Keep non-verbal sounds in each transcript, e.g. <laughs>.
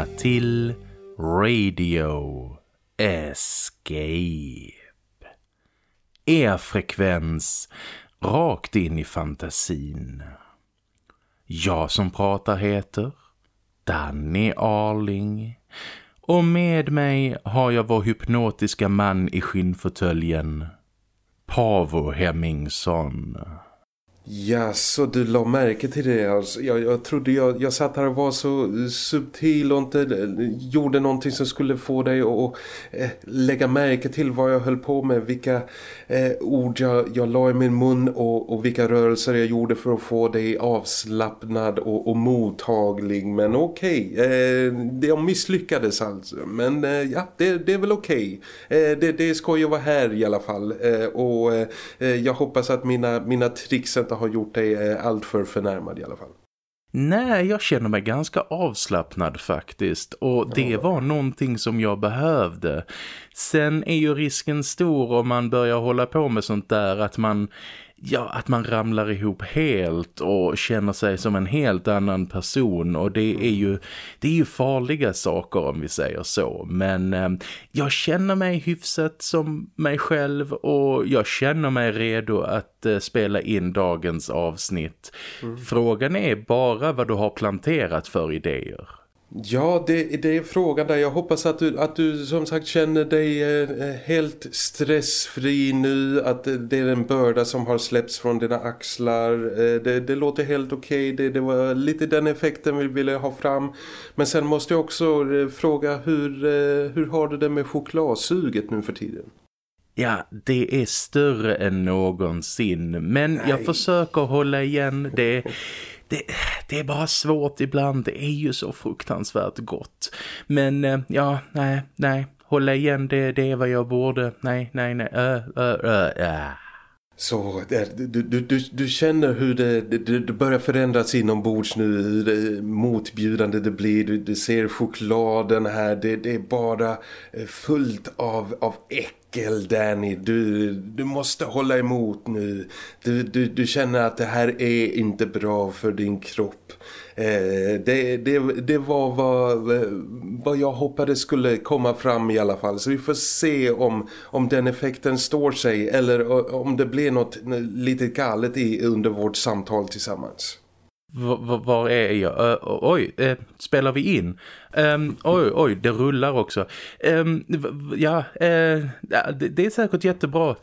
Välkomna till Radio Escape. Er frekvens rakt in i fantasin. Jag som pratar heter Danny Arling och med mig har jag vår hypnotiska man i skinnfåtöljen Pavo Hemmingsson. Ja, så du la märke till det alltså. Jag, jag trodde jag, jag satt här och var så subtil och inte eh, gjorde någonting som skulle få dig att eh, lägga märke till vad jag höll på med. Vilka eh, ord jag, jag la i min mun och, och vilka rörelser jag gjorde för att få dig avslappnad och, och mottaglig. Men okej, okay, eh, jag misslyckades alltså. Men eh, ja, det, det är väl okej. Okay. Eh, det, det ska ju vara här i alla fall. Eh, och eh, eh, jag hoppas att mina, mina tricks inte har gjort dig eh, alltför förnärmad i alla fall. Nej, jag känner mig ganska avslappnad faktiskt och det var någonting som jag behövde. Sen är ju risken stor om man börjar hålla på med sånt där att man ja, att man ramlar ihop helt och känner sig som en helt annan person och det är ju, det är ju farliga saker om vi säger så men eh, jag känner mig hyfsat som mig själv och jag känner mig redo att eh, spela in dagens avsnitt. Mm. Frågan är bara vad du har planterat för idéer. Ja, det, det är frågan där. Jag hoppas att du, att du som sagt känner dig eh, helt stressfri nu. Att det är en börda som har släppts från dina axlar. Eh, det, det låter helt okej. Okay. Det, det var lite den effekten vi ville ha fram. Men sen måste jag också eh, fråga hur, eh, hur har du det med chokladsuget nu för tiden? Ja, det är större än någonsin. Men Nej. jag försöker hålla igen det det, det är bara svårt ibland. Det är ju så fruktansvärt gott. Men eh, ja, nej, nej. Hålla igen, det, det är vad jag borde. Nej, nej, nej. Äh, äh, äh. ö. Så du, du, du, du känner hur det, det, det börjar förändras inombords nu, hur det motbjudande det blir. Du, du ser chokladen här, det, det är bara eh, fullt av, av äckel Danny. Du, du måste hålla emot nu. Du, du, du känner att det här är inte bra för din kropp. Eh, det, det, det var vad, vad jag hoppades skulle komma fram i alla fall. Så vi får se om, om den effekten står sig eller om det blir något lite galet i, under vårt samtal tillsammans. Var är jag? Uh, oj, uh, spelar vi in? Um, oj, oj, det rullar också. Um, ja, uh, det, det, är säkert jättebra.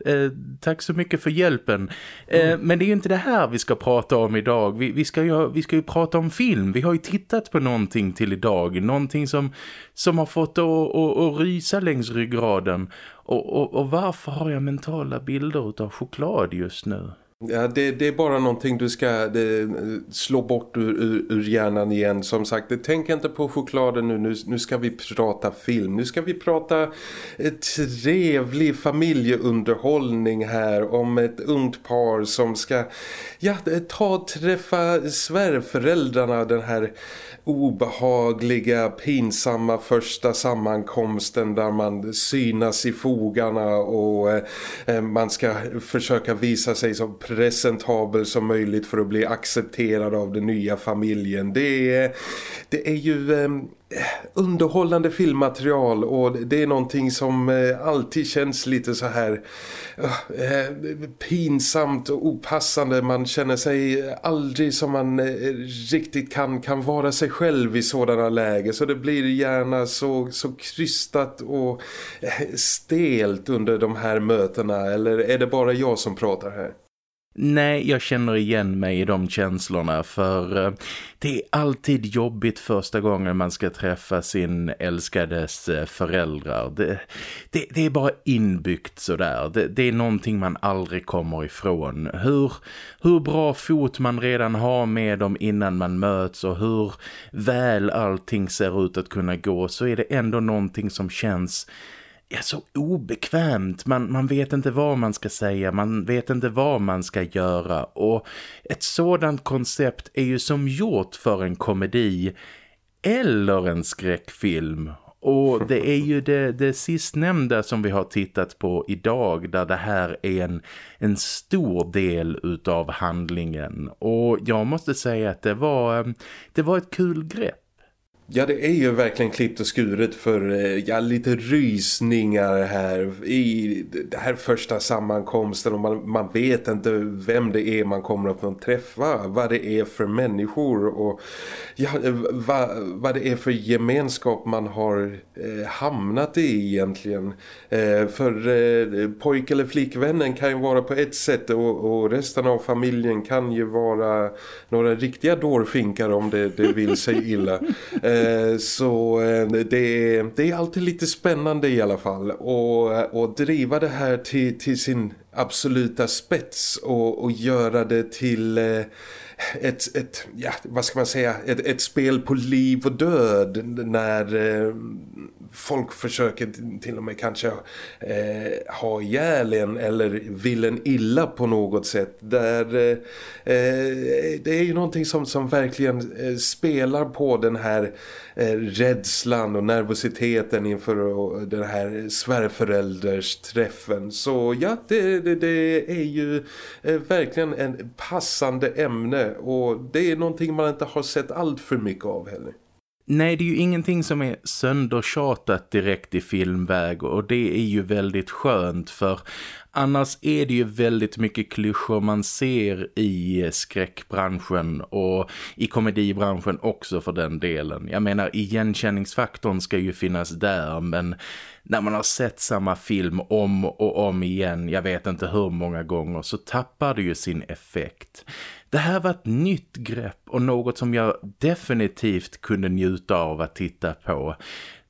tack så mycket för hjälpen. Mm. Men det är ju inte det här vi ska prata om idag. Vi, vi, ska ju, vi ska ju prata om film. Vi har ju tittat på någonting till idag. Någonting som, som har fått att rysa längs ryggraden. Och, och, och varför har jag mentala bilder av choklad just nu? Ja, det, det, är bara någonting du ska det, slå bort ur, ur, ur, hjärnan igen. Som sagt, tänk inte på chokladen nu. nu. Nu ska vi prata film. Nu ska vi prata eh, trevlig familjeunderhållning här. Om ett ungt par som ska ja, eh, ta och träffa svärföräldrarna den här obehagliga, pinsamma första sammankomsten där man synas i fogarna och eh, eh man ska försöka visa sig som presentabel som möjligt för att bli accepterad av den nya familjen. Det är, det är ju eh, underhållande filmmaterial och det är någonting som eh, alltid känns lite så här eh, pinsamt och opassande. Man känner sig aldrig som man eh, riktigt kan, kan vara sig själv i sådana lägen. Så det blir gärna så, så krystat och eh, stelt under de här mötena. Eller är det bara jag som pratar här? Nej, jag känner igen mig i de känslorna för eh, det är alltid jobbigt första gången man ska träffa sin älskades eh, föräldrar. Det, det, det är bara inbyggt sådär. Det, det är någonting man aldrig kommer ifrån. Hur, hur bra fot man redan har med dem innan man möts och hur väl allting ser ut att kunna gå så är det ändå någonting som känns ja, så obekvämt. Man, man vet inte vad man ska säga, man vet inte vad man ska göra. Och ett sådant koncept är ju som gjort för en komedi eller en skräckfilm. Och <laughs> det är ju det, det sistnämnda som vi har tittat på idag där det här är en, en stor del utav handlingen. Och jag måste säga att det var, det var ett kul grepp. Ja, det är ju verkligen klippt och skuret för eh, ja, lite rysningar här i det här första sammankomsten och man, man vet inte vem det är man kommer att få träffa, vad det är för människor och ja, vad, vad det är för gemenskap man har eh, hamnat i egentligen. Eh, för eh, pojk eller flickvännen kan ju vara på ett sätt och, och, resten av familjen kan ju vara några riktiga dårfinkar om det, det vill sig illa. <laughs> Eh, så eh, det, det är alltid lite spännande i alla fall. Och, och driva det här till, till sin absoluta spets och, och göra det till eh, ett, ett, ja, vad ska man säga, ett, ett spel på liv och död när eh, folk försöker till och med kanske eh, ha ihjäl en eller vill en illa på något sätt. Där, eh, eh, det är ju någonting som, som verkligen eh, spelar på den här eh, rädslan och nervositeten inför den här svärföräldersträffen. Så ja, det, det, det är ju eh, verkligen en passande ämne och det är någonting man inte har sett allt för mycket av heller. Nej, det är ju ingenting som är söndertjatat direkt i filmväg och det är ju väldigt skönt för annars är det ju väldigt mycket klyschor man ser i eh, skräckbranschen och i komedibranschen också för den delen. Jag menar, igenkänningsfaktorn ska ju finnas där men när man har sett samma film om och om igen, jag vet inte hur många gånger, så tappar det ju sin effekt. Det här var ett nytt grepp och något som jag definitivt kunde njuta av att titta på.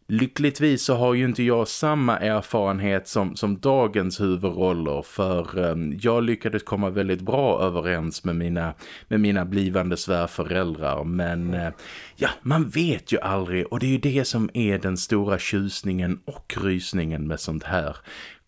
Lyckligtvis så har ju inte jag samma erfarenhet som, som dagens huvudroller för um, jag lyckades komma väldigt bra överens med mina, med mina blivande svärföräldrar men uh, ja, man vet ju aldrig och det är ju det som är den stora tjusningen och rysningen med sånt här.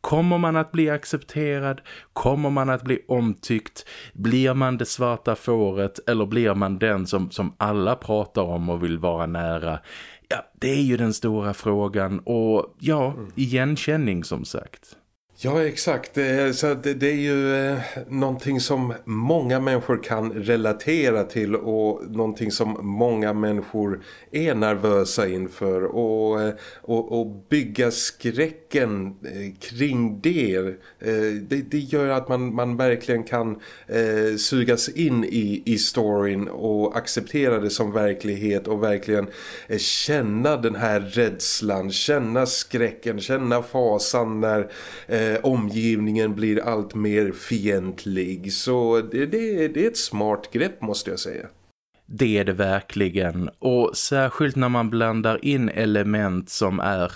Kommer man att bli accepterad? Kommer man att bli omtyckt? Blir man det svarta fåret eller blir man den som, som alla pratar om och vill vara nära? Ja, det är ju den stora frågan och ja, igenkänning som sagt. Ja, exakt. Eh, så det, är ju eh, någonting som många människor kan relatera till och någonting som många människor är nervösa inför och, eh, och, och bygga skräcken kring det, det, det gör att man, man verkligen kan sugas in i, i storyn och acceptera det som verklighet och verkligen känna den här rädslan, känna skräcken, känna fasan när eh, omgivningen blir allt mer fientlig. Så det, det, det är ett smart grepp måste jag säga. Det är det verkligen och särskilt när man blandar in element som är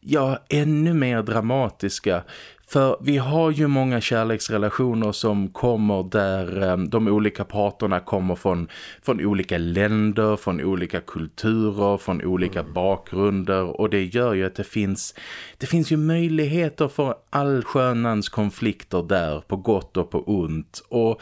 ja, ännu mer dramatiska. För vi har ju många kärleksrelationer som kommer där um, de olika parterna kommer från, från olika länder, från olika kulturer, från olika mm. bakgrunder och det gör ju att det finns, det finns ju möjligheter för all skönans konflikter där på gott och på ont och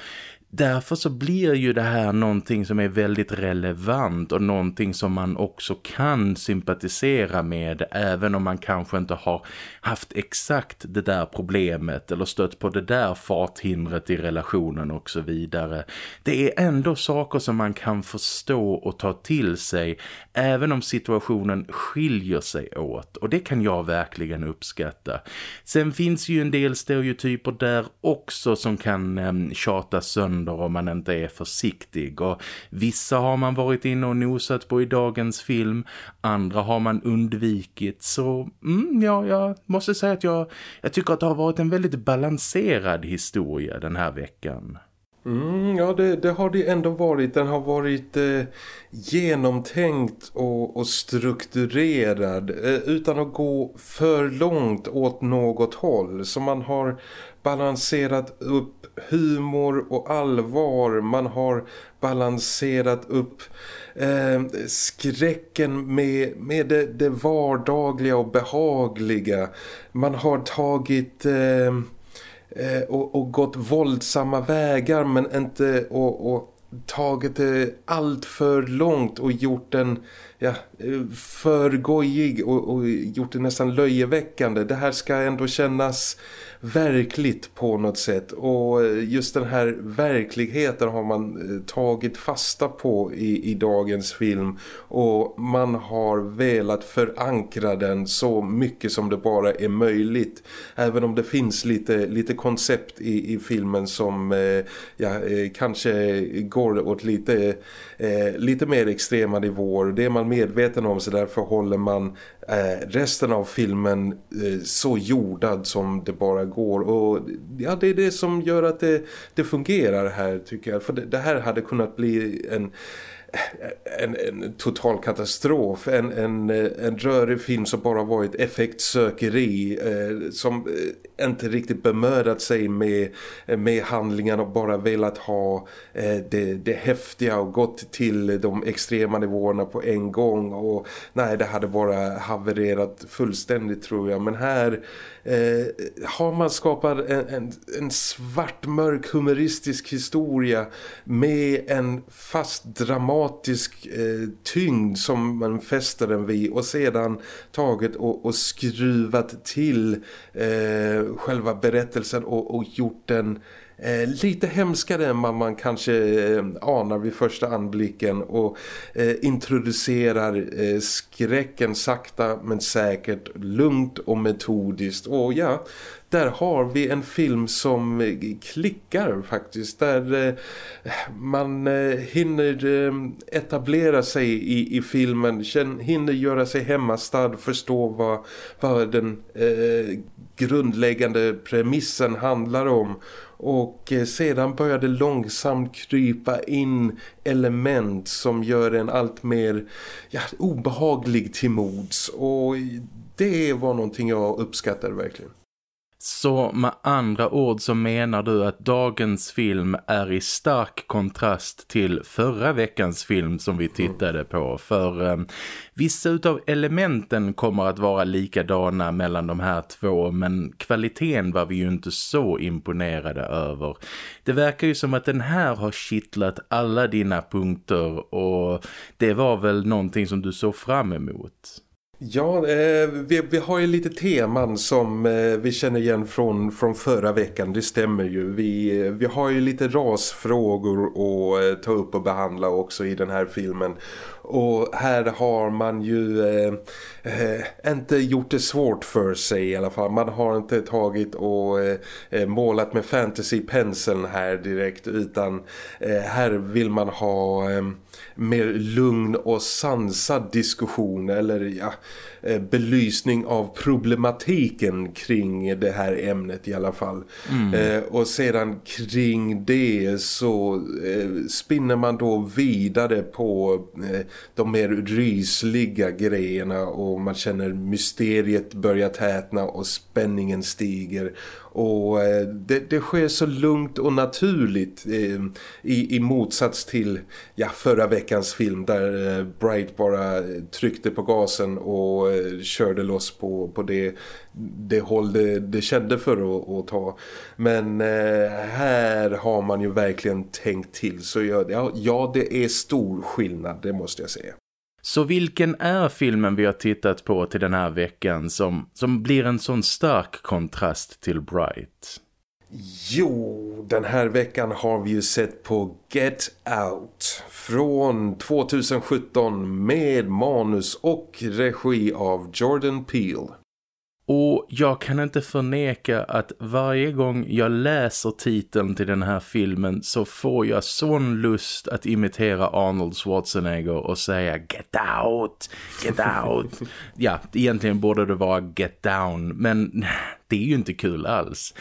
Därför så blir ju det här någonting som är väldigt relevant och någonting som man också kan sympatisera med även om man kanske inte har haft exakt det där problemet eller stött på det där farthindret i relationen och så vidare. Det är ändå saker som man kan förstå och ta till sig även om situationen skiljer sig åt och det kan jag verkligen uppskatta. Sen finns ju en del stereotyper där också som kan eh, tjata sönder händer om man inte är försiktig och vissa har man varit inne och nosat på i dagens film, andra har man undvikit så mm, ja, jag måste säga att jag, jag tycker att det har varit en väldigt balanserad historia den här veckan. Mm, ja, det, det, har det ändå varit. Den har varit eh, genomtänkt och, och strukturerad eh, utan att gå för långt åt något håll. Så man har balanserat upp humor och allvar. Man har balanserat upp eh, skräcken med, med det, det, vardagliga och behagliga. Man har tagit... Eh, eh och, och gått våldsamma vägar men inte och, och tagit det allt för långt och gjort den ja, för gojig och, och gjort det nästan löjeväckande. Det här ska ändå kännas verkligt på något sätt. Och just den här verkligheten har man eh, tagit fasta på i, i dagens film. Och man har velat förankra den så mycket som det bara är möjligt. Även om det finns lite, lite koncept i, i filmen som eh, ja, eh, kanske går åt lite, eh, lite mer extrema nivåer. Det är man medveten om så därför håller man eh, resten av filmen eh, så jordad som det bara går. Och ja, det är det som gör att det, det fungerar här tycker jag. För det, det här hade kunnat bli en en, en total katastrof en, en, eh, en rörig film som bara varit effektsökeri eh, som eh, inte riktigt bemödat sig med, eh, med handlingen och bara velat ha eh, det, det häftiga och gått till de extrema nivåerna på en gång. Och nej det hade bara havererat fullständigt tror jag. Men här eh, har man skapat en, en, en svart, mörk, humoristisk historia med en fast dramatisk eh, tyngd som man fäster den vid och sedan tagit och, och skruvat till eh, själva berättelsen och, och gjort den Eh, lite hemskare än vad man kanske eh, anar vid första anblicken och eh, introducerar eh, skräcken sakta men säkert, lugnt och metodiskt. Och ja, där har vi en film som eh, klickar faktiskt där eh, man eh, hinner eh, etablera sig i, i filmen hinner göra sig hemmastad förstå vad, vad den eh, grundläggande premissen handlar om och sedan sedan började långsamt krypa in element som gör en allt mer ja, obehaglig till mods och eh, det var någonting jag uppskattade verkligen. Så med andra ord så menar du att dagens film är i stark kontrast till förra veckans film som vi tittade på. För eh, vissa utav elementen kommer att vara likadana mellan de här två men kvaliteten var vi ju inte så imponerade över. Det verkar ju som att den här har kittlat alla dina punkter och det var väl någonting som du såg fram emot. Ja, eh, vi, vi, har ju lite teman som eh, vi känner igen från, från förra veckan, det stämmer ju. Vi, eh, vi har ju lite rasfrågor att eh, ta upp och behandla också i den här filmen. Och här har man ju eh, eh, inte gjort det svårt för sig i alla fall. Man har inte tagit och eh, eh målat med fantasypenseln här direkt utan eh, här vill man ha eh, mer lugn och sansad diskussion eller ja, belysning av problematiken kring det här ämnet i alla fall. Mm. och sedan kring det så spinner man då vidare på de mer rysliga grejerna och man känner mysteriet börja tätna och spänningen stiger och eh, det, det sker så lugnt och naturligt eh, i, i motsats till ja, förra veckans film där eh, Bright bara tryckte på gasen och eh, körde loss på, på det, det håll det, det kände för att, att ta. Men eh, här har man ju verkligen tänkt till så ja, ja, det är stor skillnad, det måste jag säga. Så vilken är filmen vi har tittat på till den här veckan som, som blir en sån stark kontrast till Bright? Jo, den här veckan har vi ju sett på Get Out från 2017 med manus och regi av Jordan Peele. Och jag kan inte förneka att varje gång jag läser titeln till den här filmen så får jag sån lust att imitera Arnold Schwarzenegger och säga Get out, get out. <laughs> ja, egentligen borde det vara Get down, men det är ju inte kul alls.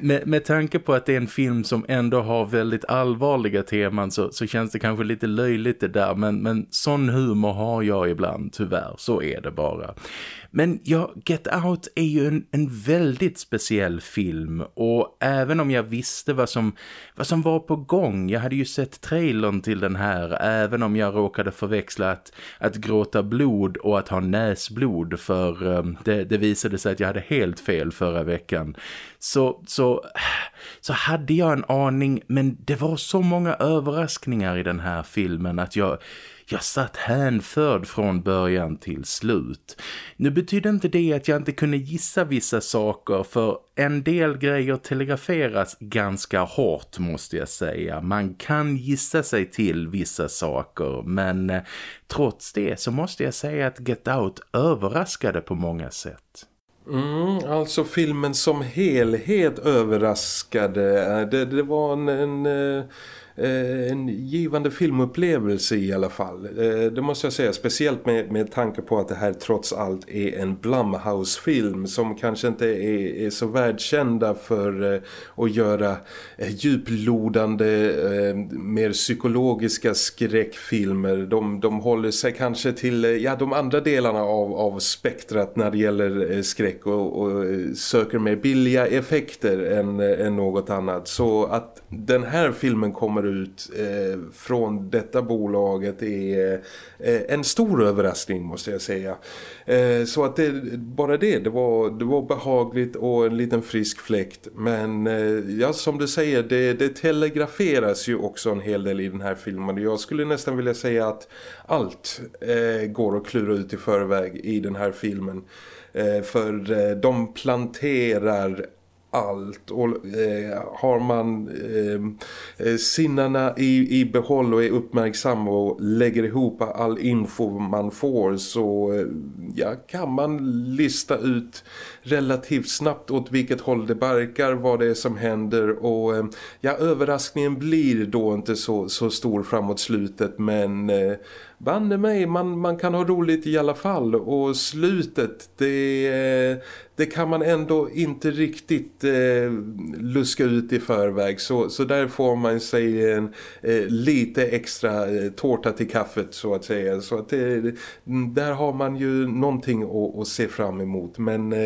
Med, med tanke på att det är en film som ändå har väldigt allvarliga teman så, så känns det kanske lite löjligt det där. Men, men sån humor har jag ibland, tyvärr. Så är det bara. Men ja, Get Out är ju en, en väldigt speciell film och även om jag visste vad som, vad som var på gång, jag hade ju sett trailern till den här även om jag råkade förväxla att, att gråta blod och att ha näsblod för um, det, det visade sig att jag hade helt fel förra veckan så, så, så hade jag en aning men det var så många överraskningar i den här filmen att jag, jag satt hänförd från början till slut. Nu betyder inte det att jag inte kunde gissa vissa saker för en del grejer telegraferas ganska hårt måste jag säga. Man kan gissa sig till vissa saker men eh, trots det så måste jag säga att Get Out överraskade på många sätt. Mm, alltså filmen som helhet överraskade. Det, det var en, en eh, Eh, en givande filmupplevelse i alla fall. Eh, det måste jag säga, speciellt med, med tanke på att det här trots allt är en Blumhouse-film som kanske inte är, är så världskända för eh, att göra eh, djuplodande, eh, mer psykologiska skräckfilmer. De, de håller sig kanske till ja, de andra delarna av, av spektrat när det gäller skräck och, och söker mer billiga effekter än, än något annat. Så att den här filmen kommer kommer ut eh, från detta bolaget är eh, en stor överraskning måste jag säga. Eh, så att det, bara det, det var, det var behagligt och en liten frisk fläkt. Men eh, ja, som du säger, det, det telegraferas ju också en hel del i den här filmen. Jag skulle nästan vilja säga att allt eh, går att klura ut i förväg i den här filmen. Eh, för de planterar allt. Och eh, har man eh, eh sinnena i, i behåll och är uppmärksam och lägger ihop all info man får så eh, ja, kan man lista ut relativt snabbt åt vilket håll det barkar, vad det är som händer. Och eh, ja, överraskningen blir då inte så, så stor framåt slutet men eh, banne mig, man, man kan ha roligt i alla fall. Och slutet det, det kan man ändå inte riktigt eh, luska ut i förväg. Så, så där får man sig en eh, lite extra eh, tårta till kaffet så att säga. Så att det, där har man ju någonting att, att se fram emot. Men eh,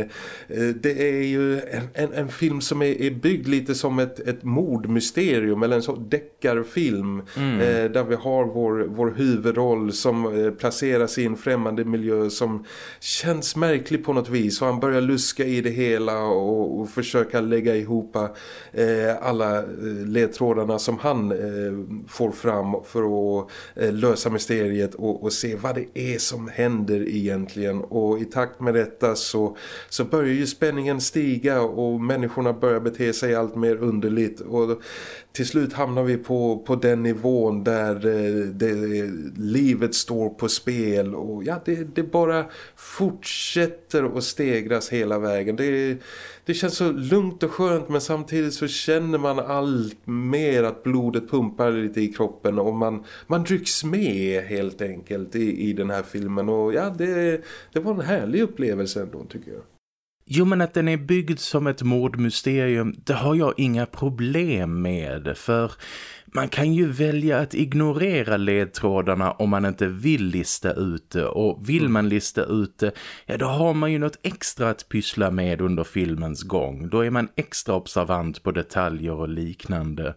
eh, det är ju en, en, en, film som är, är byggd lite som ett, ett mordmysterium eller en sån deckarfilm mm. Eh, där vi har vår, vår huvudroll som eh, placeras i en främmande miljö som känns märklig på något vis. Och han börjar luska i det hela och, och försöka lägga ihop eh, alla eh, ledtrådarna som han eh, får fram för att eh, lösa mysteriet och, och, se vad det är som händer egentligen. Och i takt med detta så, så börjar ju spänningen stiga och människorna börjar bete sig allt mer underligt. Och till slut hamnar vi på, på den nivån där eh, det det, livet står på spel och ja, det, det bara fortsätter att stegras hela vägen. Det, det känns så lugnt och skönt men samtidigt så känner man allt mer att blodet pumpar lite i kroppen och man, man rycks med helt enkelt i, i den här filmen och ja, det, det var en härlig upplevelse ändå tycker jag. Jo men att den är byggd som ett mordmysterium det har jag inga problem med för man kan ju välja att ignorera ledtrådarna om man inte vill lista ut det och vill mm. man lista ut det ja då har man ju något extra att pyssla med under filmens gång. Då är man extra observant på detaljer och liknande.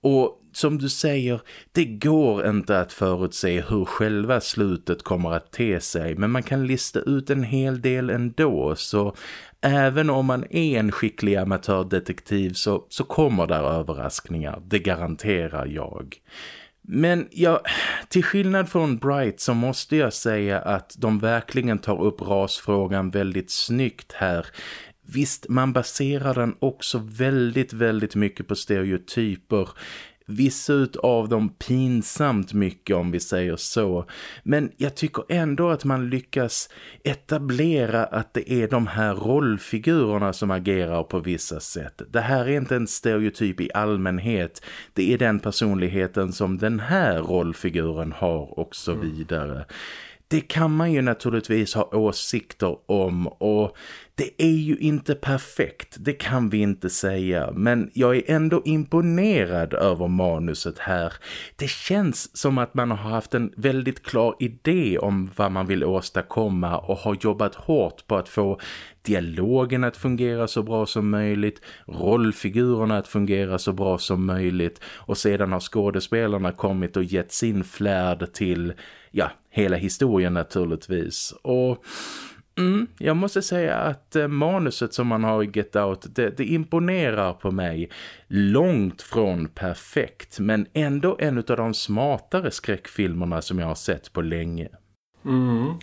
Och som du säger, det går inte att förutse hur själva slutet kommer att te sig men man kan lista ut en hel del ändå så även om man är en skicklig amatördetektiv så, så kommer där överraskningar, det garanterar jag. Men ja, till skillnad från Bright så måste jag säga att de verkligen tar upp rasfrågan väldigt snyggt här. Visst, man baserar den också väldigt, väldigt mycket på stereotyper vissa av dem pinsamt mycket om vi säger så. Men jag tycker ändå att man lyckas etablera att det är de här rollfigurerna som agerar på vissa sätt. Det här är inte en stereotyp i allmänhet. Det är den personligheten som den här rollfiguren har och så mm. vidare. Det kan man ju naturligtvis ha åsikter om och det är ju inte perfekt, det kan vi inte säga. Men jag är ändå imponerad över manuset här. Det känns som att man har haft en väldigt klar idé om vad man vill åstadkomma och har jobbat hårt på att få dialogen att fungera så bra som möjligt, rollfigurerna att fungera så bra som möjligt och sedan har skådespelarna kommit och gett sin flärd till ja, hela historien naturligtvis. Och Mm, jag måste säga att eh, manuset som man har i Get Out, det, det, imponerar på mig. Långt från perfekt, men ändå en av de smartare skräckfilmerna som jag har sett på länge. Mm.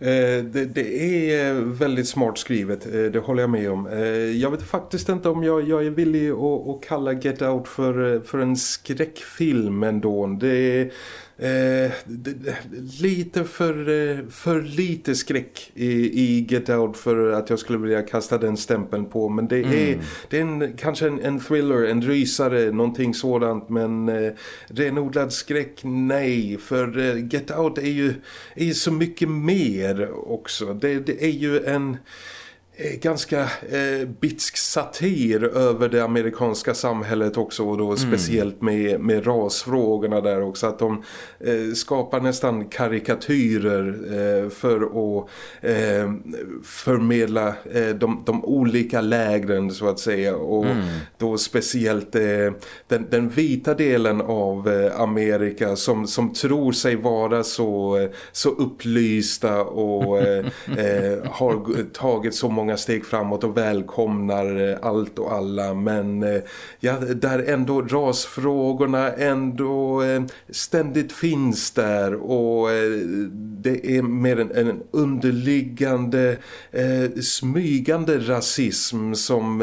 Eh, det, det, är väldigt smart skrivet, eh, det håller jag med om. Eh, jag vet faktiskt inte om jag, jag är villig att, att kalla Get Out för, för en skräckfilm ändå. Det är Eh, lite för, eh, för lite skräck i, i Get Out för att jag skulle vilja kasta den stämpeln på. Men det är, mm. det är en, kanske en, en, thriller, en rysare, någonting sådant. Men eh, renodlad skräck, nej. För eh, Get Out är ju, är så mycket mer också. Det, det är ju en ganska eh, bitsk satir över det amerikanska samhället också och då mm. speciellt med, med rasfrågorna där också att de eh, skapar nästan karikatyrer eh, för att eh, förmedla eh, de, de, olika lägren så att säga och mm. då speciellt den, den, vita delen av Amerika som, som tror sig vara så, så upplysta och <laughs> har tagit så många många steg framåt och välkomnar eh, allt och alla men eh, ja, där ändå rasfrågorna ändå eh, ständigt finns där och det är mer en, en underliggande smygande rasism som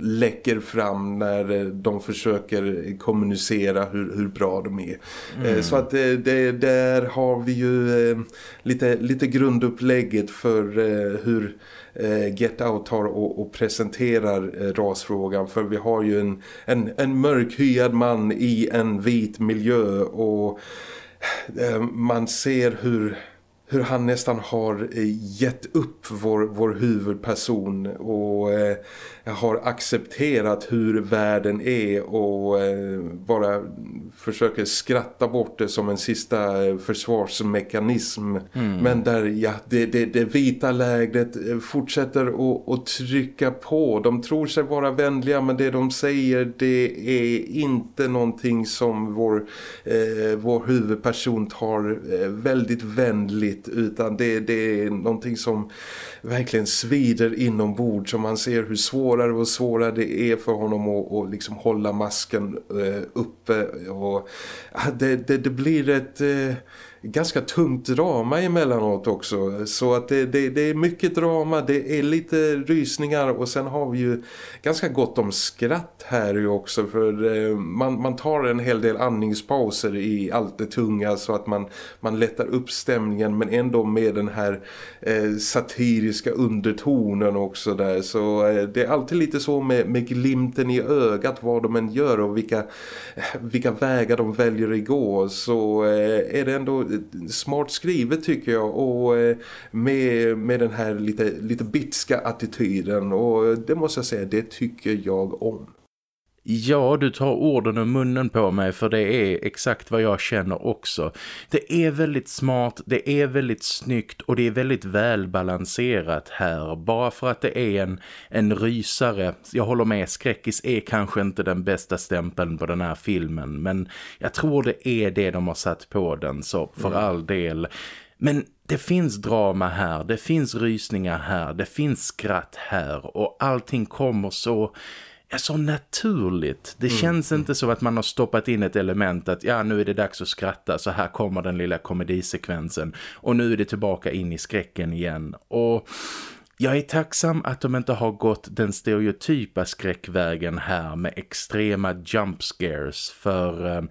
läcker fram när de försöker kommunicera hur, hur bra de är. Mm. Så att det, där har vi ju lite, lite grundupplägget för hur eh, Eh, Get Out tar och, och presenterar eh, rasfrågan. För vi har ju en, en, en mörkhyad man i en vit miljö och eh, man ser hur hur han nästan har eh, gett upp vår, vår huvudperson och eh, har accepterat hur världen är och eh, bara försöker skratta bort det som en sista eh, försvarsmekanism. Mm. Men där ja, det, det, det vita lägret eh, fortsätter att, att trycka på. De tror sig vara vänliga men det de säger det är inte någonting som vår, eh, vår huvudperson tar väldigt vänligt utan det, det är någonting som verkligen svider inombords som man ser hur svårare och svårare det är för honom att, att liksom hålla masken eh, uppe. Och det, det, det blir ett eh, ganska tungt drama emellanåt också. Så att det, det, det, är mycket drama, det är lite rysningar och sen har vi ju ganska gott om skratt här ju också. För eh, man, man tar en hel del andningspauser i allt det tunga så att man, man lättar upp stämningen men ändå med den här eh, satiriska undertonen också där. Så eh, det är alltid lite så med, med glimten i ögat vad de än gör och vilka, vilka vägar de väljer att gå så eh, är det ändå smart skrivet tycker jag och eh, med, med den här lite, lite bitska attityden och det måste jag säga, det tycker jag om. Ja, du tar orden ur munnen på mig för det är exakt vad jag känner också. Det är väldigt smart, det är väldigt snyggt och det är väldigt välbalanserat här. Bara för att det är en, en rysare, jag håller med, skräckis är kanske inte den bästa stämpeln på den här filmen. Men jag tror det är det de har satt på den, så för mm. all del... Men det finns drama här, det finns rysningar här, det finns skratt här och allting kommer så är så naturligt. Det mm. känns inte så att man har stoppat in ett element att ja nu är det dags att skratta så här kommer den lilla komedisekvensen och nu är det tillbaka in i skräcken igen. Och jag är tacksam att de inte har gått den stereotypa skräckvägen här med extrema jump scares för eh,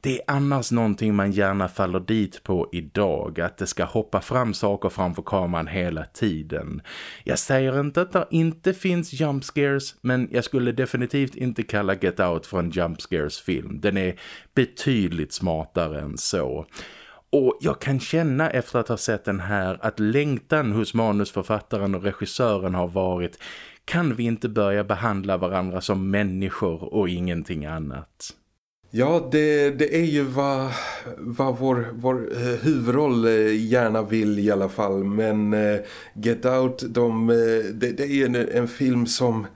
det är annars någonting man gärna faller dit på idag att det ska hoppa fram saker framför kameran hela tiden. Jag säger inte att det inte finns jump scares men jag skulle definitivt inte kalla Get Out för en jump scares film. Den är betydligt smartare än så. Och jag kan känna efter att ha sett den här att längtan hos manusförfattaren och regissören har varit kan vi inte börja behandla varandra som människor och ingenting annat? Ja, det, det är ju vad, vad vår, vår eh, huvudroll eh, gärna vill i alla fall. Men uh, Get Out, de, det, det, är en, en film som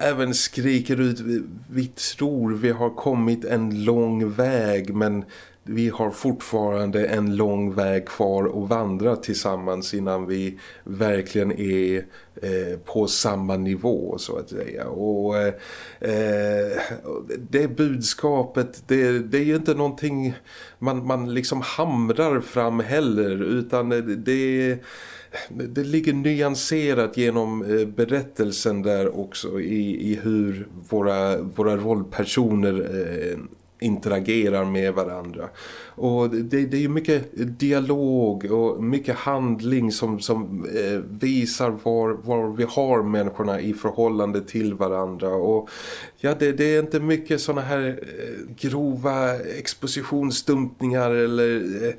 även skriker ut vi tror vi har kommit en lång väg men vi har fortfarande en lång väg kvar att vandra tillsammans innan vi verkligen är eh, på samma nivå så att säga. Och eh, det budskapet, det, det, är ju inte någonting man, man liksom hamrar fram heller utan det det ligger nyanserat genom eh, berättelsen där också i, i hur våra, våra rollpersoner eh, interagerar med varandra. Och det, det är ju mycket dialog och mycket handling som, som eh, visar var, var vi har människorna i förhållande till varandra. Och ja, det, det är inte mycket sådana här eh, grova expositionsdumpningar eller eh,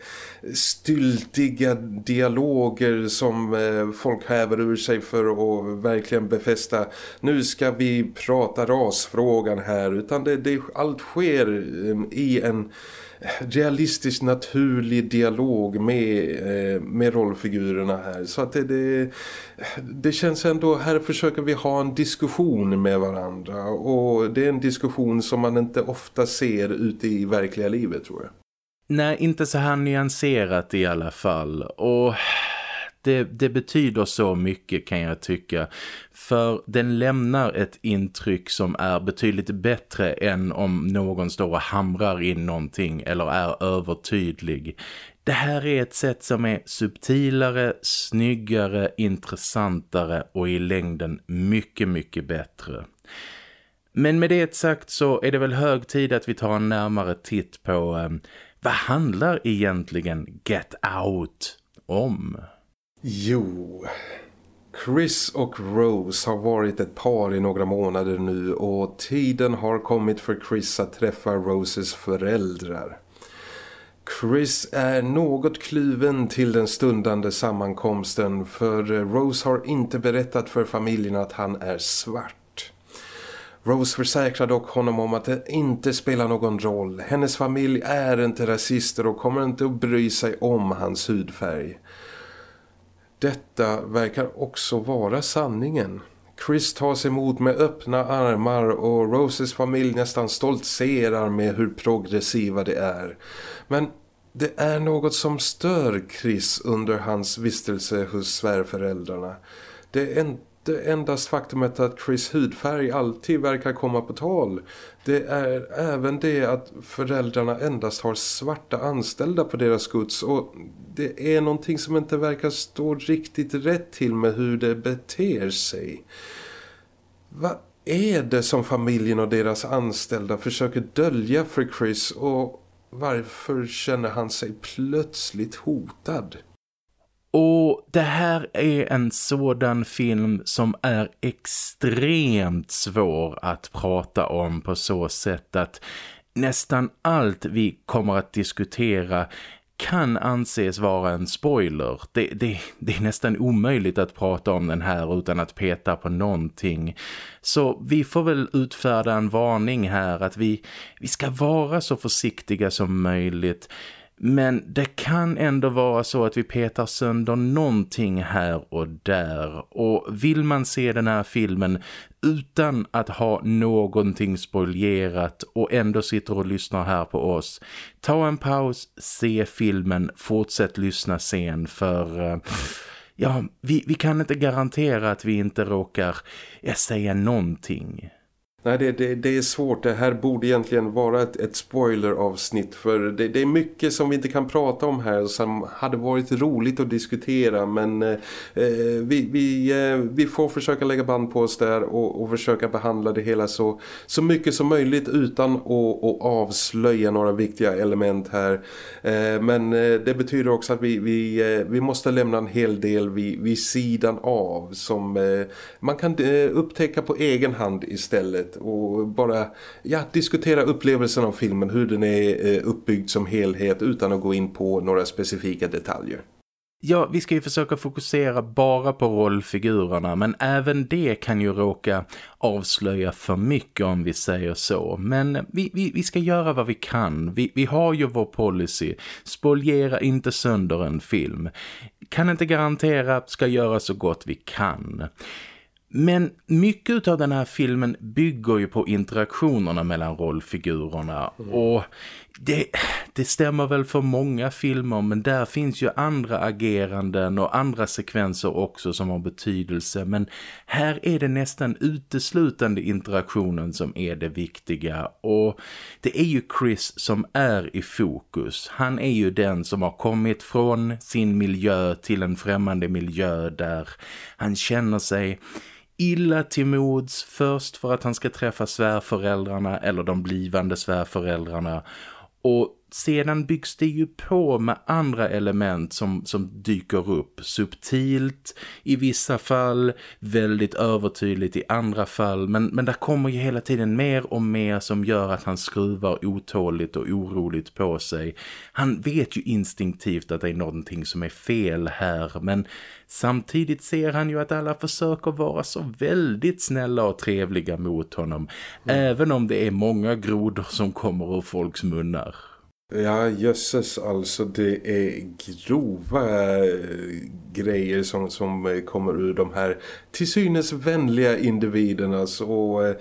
styltiga dialoger som eh, folk häver ur sig för att verkligen befästa. Nu ska vi prata rasfrågan här utan det, det allt sker eh, i en realistisk naturlig dialog med, eh, med rollfigurerna här. Så att det, det, det känns ändå, här försöker vi ha en diskussion med varandra och det är en diskussion som man inte ofta ser ute i verkliga livet tror jag. Nej, inte så här nyanserat i alla fall. Och det, det, betyder så mycket kan jag tycka. För den lämnar ett intryck som är betydligt bättre än om någon står och hamrar in någonting eller är övertydlig. Det här är ett sätt som är subtilare, snyggare, intressantare och i längden mycket, mycket bättre. Men med det sagt så är det väl hög tid att vi tar en närmare titt på eh, vad handlar egentligen Get Out om? Jo, Chris och Rose har varit ett par i några månader nu och tiden har kommit för Chris att träffa Roses föräldrar. Chris är något kluven till den stundande sammankomsten för Rose har inte berättat för familjen att han är svart. Rose försäkrar dock honom om att det inte spelar någon roll. Hennes familj är inte rasister och kommer inte att bry sig om hans hudfärg. Detta verkar också vara sanningen. Chris tas emot med öppna armar och Roses familj nästan stoltserar med hur progressiva det är. Men det är något som stör Chris under hans vistelse hos svärföräldrarna. Det är inte endast faktumet att Chris hudfärg alltid verkar komma på tal. Det är även det att föräldrarna endast har svarta anställda på deras gods och det är någonting som inte verkar stå riktigt rätt till med hur det beter sig. Vad är det som familjen och deras anställda försöker dölja för Chris och varför känner han sig plötsligt hotad? Och det här är en sådan film som är extremt svår att prata om på så sätt att nästan allt vi kommer att diskutera kan anses vara en spoiler. Det, det, det, är nästan omöjligt att prata om den här utan att peta på någonting. Så vi får väl utfärda en varning här att vi, vi ska vara så försiktiga som möjligt. Men det kan ändå vara så att vi petar sönder någonting här och där. Och vill man se den här filmen utan att ha någonting spoilerat och ändå sitter och lyssnar här på oss. Ta en paus, se filmen, fortsätt lyssna sen för... Uh, ja, vi, vi kan inte garantera att vi inte råkar eh, säga någonting. Nej, det, det, det, är svårt. Det här borde egentligen vara ett, ett spoiler-avsnitt för det, det, är mycket som vi inte kan prata om här som hade varit roligt att diskutera men eh, eh, vi, vi, eh, vi får försöka lägga band på oss där och, och försöka behandla det hela så, så mycket som möjligt utan att, att avslöja några viktiga element här. Eh, men eh, det betyder också att vi, vi, eh, vi måste lämna en hel del vid, vid sidan av som eh, man kan eh, upptäcka på egen hand istället och bara ja, diskutera upplevelsen av filmen, hur den är eh, uppbyggd som helhet utan att gå in på några specifika detaljer. Ja, vi ska ju försöka fokusera bara på rollfigurerna men även det kan ju råka avslöja för mycket om vi säger så. Men vi, vi, vi ska göra vad vi kan. Vi, vi har ju vår policy. Spoliera inte sönder en film. Kan inte garantera, ska göra så gott vi kan. Men mycket av den här filmen bygger ju på interaktionerna mellan rollfigurerna mm. och det, det stämmer väl för många filmer men där finns ju andra ageranden och andra sekvenser också som har betydelse men här är det nästan uteslutande interaktionen som är det viktiga och det är ju Chris som är i fokus. Han är ju den som har kommit från sin miljö till en främmande miljö där han känner sig illa till mods först för att han ska träffa svärföräldrarna eller de blivande svärföräldrarna och sedan byggs det ju på med andra element som, som dyker upp subtilt i vissa fall, väldigt övertydligt i andra fall men, men där kommer ju hela tiden mer och mer som gör att han skruvar otåligt och oroligt på sig. Han vet ju instinktivt att det är någonting som är fel här men samtidigt ser han ju att alla försöker vara så väldigt snälla och trevliga mot honom mm. även om det är många grodor som kommer ur folks munnar. Ja, jösses alltså det är grova eh, grejer som, som kommer ur de här till synes vänliga individerna. Så eh,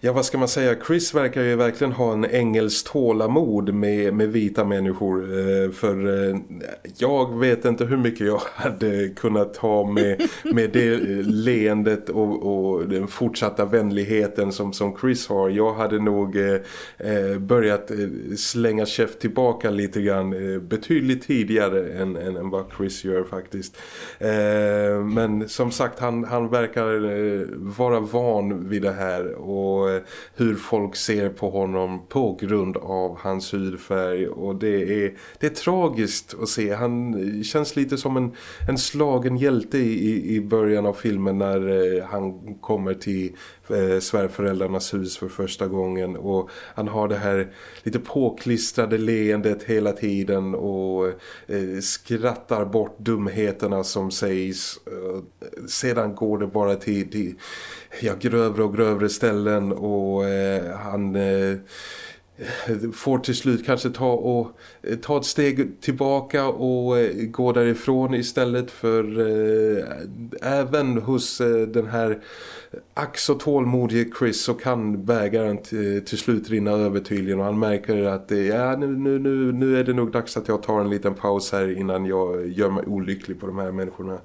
ja vad ska man säga, Chris verkar ju verkligen ha en ängels tålamod med, med vita människor eh, för eh, jag vet inte hur mycket jag <laughs> hade kunnat ha med, med det leendet och, och den fortsatta vänligheten som, som Chris har. Jag hade nog eh, eh börjat slänga käft tillbaka lite grann betydligt tidigare än, än, än, vad Chris gör faktiskt. Eh, men som sagt, han, han verkar vara van vid det här och Eh, hur folk ser på honom på grund av hans hudfärg och det är, det är tragiskt att se. Han känns lite som en, en slagen hjälte i, i början av filmen när eh, han kommer till eh, svärföräldrarnas hus för första gången och han har det här lite påklistrade leendet hela tiden och eh, skrattar bort dumheterna som sägs. sedan går det bara till, till ja, grövre och grövre ställen och eh, han eh, får till slut kanske ta, och, eh, ta ett steg tillbaka och eh, gå därifrån istället för eh, även hos eh, den här ack så tålmodig Chris så kan bägaren till slut rinna över tydligen och han märker att ja, nu, nu, nu, nu är det nog dags att jag tar en liten paus här innan jag gör mig olycklig på de här människorna.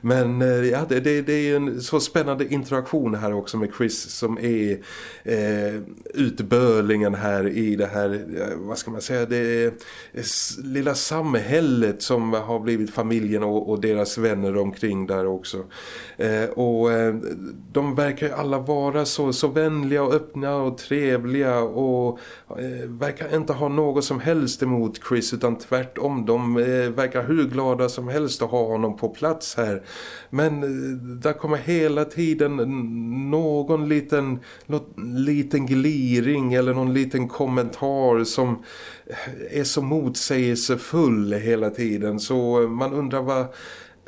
Men eh, ja, det, det, det är en så spännande interaktion här också med Chris som är eh, utbölingen här i det här, eh, vad ska man säga, det lilla samhället som har blivit familjen och, och deras vänner omkring där också. Eh, och eh, de de verkar alla vara så, så vänliga och öppna och trevliga och eh, verkar inte ha något som helst emot Chris utan tvärtom. De eh, verkar hur glada som helst att ha honom på plats här. Men eh, där kommer hela tiden någon liten, någon liten gliring eller någon liten kommentar som eh, är så motsägelsefull hela tiden så eh, man undrar vad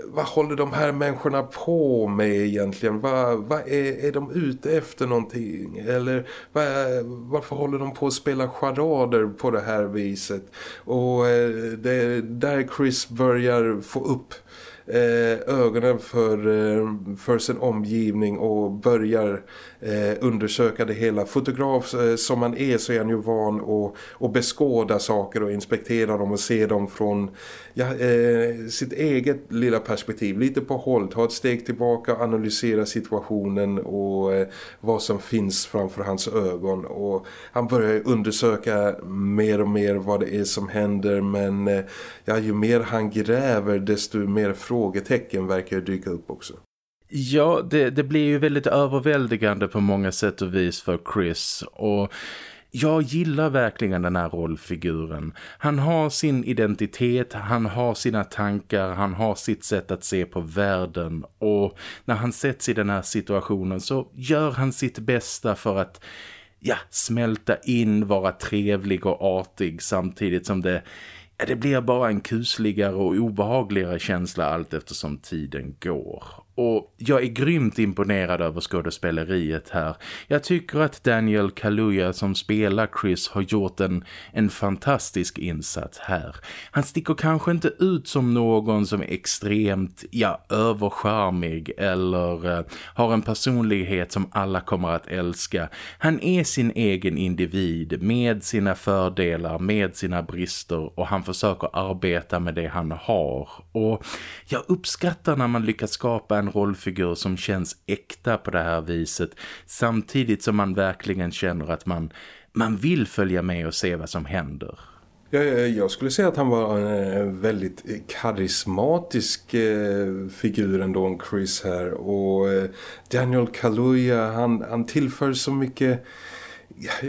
vad håller de här människorna på med egentligen? Vad, vad är, är de ute efter någonting? Eller vad, varför håller de på att spela charader på det här viset? Och eh, det är där Chris börjar få upp Eh, ögonen för, eh, för sin omgivning och börjar eh, undersöka det hela. Fotograf som man är så är han ju van att, att beskåda saker och inspektera dem och se dem från ja, sitt eget lilla perspektiv. Lite på håll, ta ett steg tillbaka och analysera situationen och vad som finns framför hans ögon. Och han börjar undersöka mer och mer vad det är som händer men ja, ju mer han gräver desto mer frågetecken verkar dyka upp också. Ja, det, det blir ju väldigt överväldigande på många sätt och vis för Chris och jag gillar verkligen den här rollfiguren. Han har sin identitet, han har sina tankar, han har sitt sätt att se på världen och när han sätts i den här situationen så gör han sitt bästa för att ja, smälta in, vara trevlig och artig samtidigt som det det blir bara en kusligare och obehagligare känsla allt eftersom tiden går och jag är grymt imponerad över skådespeleriet här. Jag tycker att Daniel Kaluuya som spelar Chris har gjort en, en fantastisk insats här. Han sticker kanske inte ut som någon som är extremt, ja, överskärmig eller eh, har en personlighet som alla kommer att älska. Han är sin egen individ med sina fördelar, med sina brister och han försöker arbeta med det han har. Och jag uppskattar när man lyckas skapa en rollfigur som känns äkta på det här viset samtidigt som man verkligen känner att man, man vill följa med och se vad som händer. Jag, jag skulle säga att han var en eh, väldigt eh, karismatisk eh, figur ändå, Chris här. Och Daniel Kaluuya, han, han tillför så mycket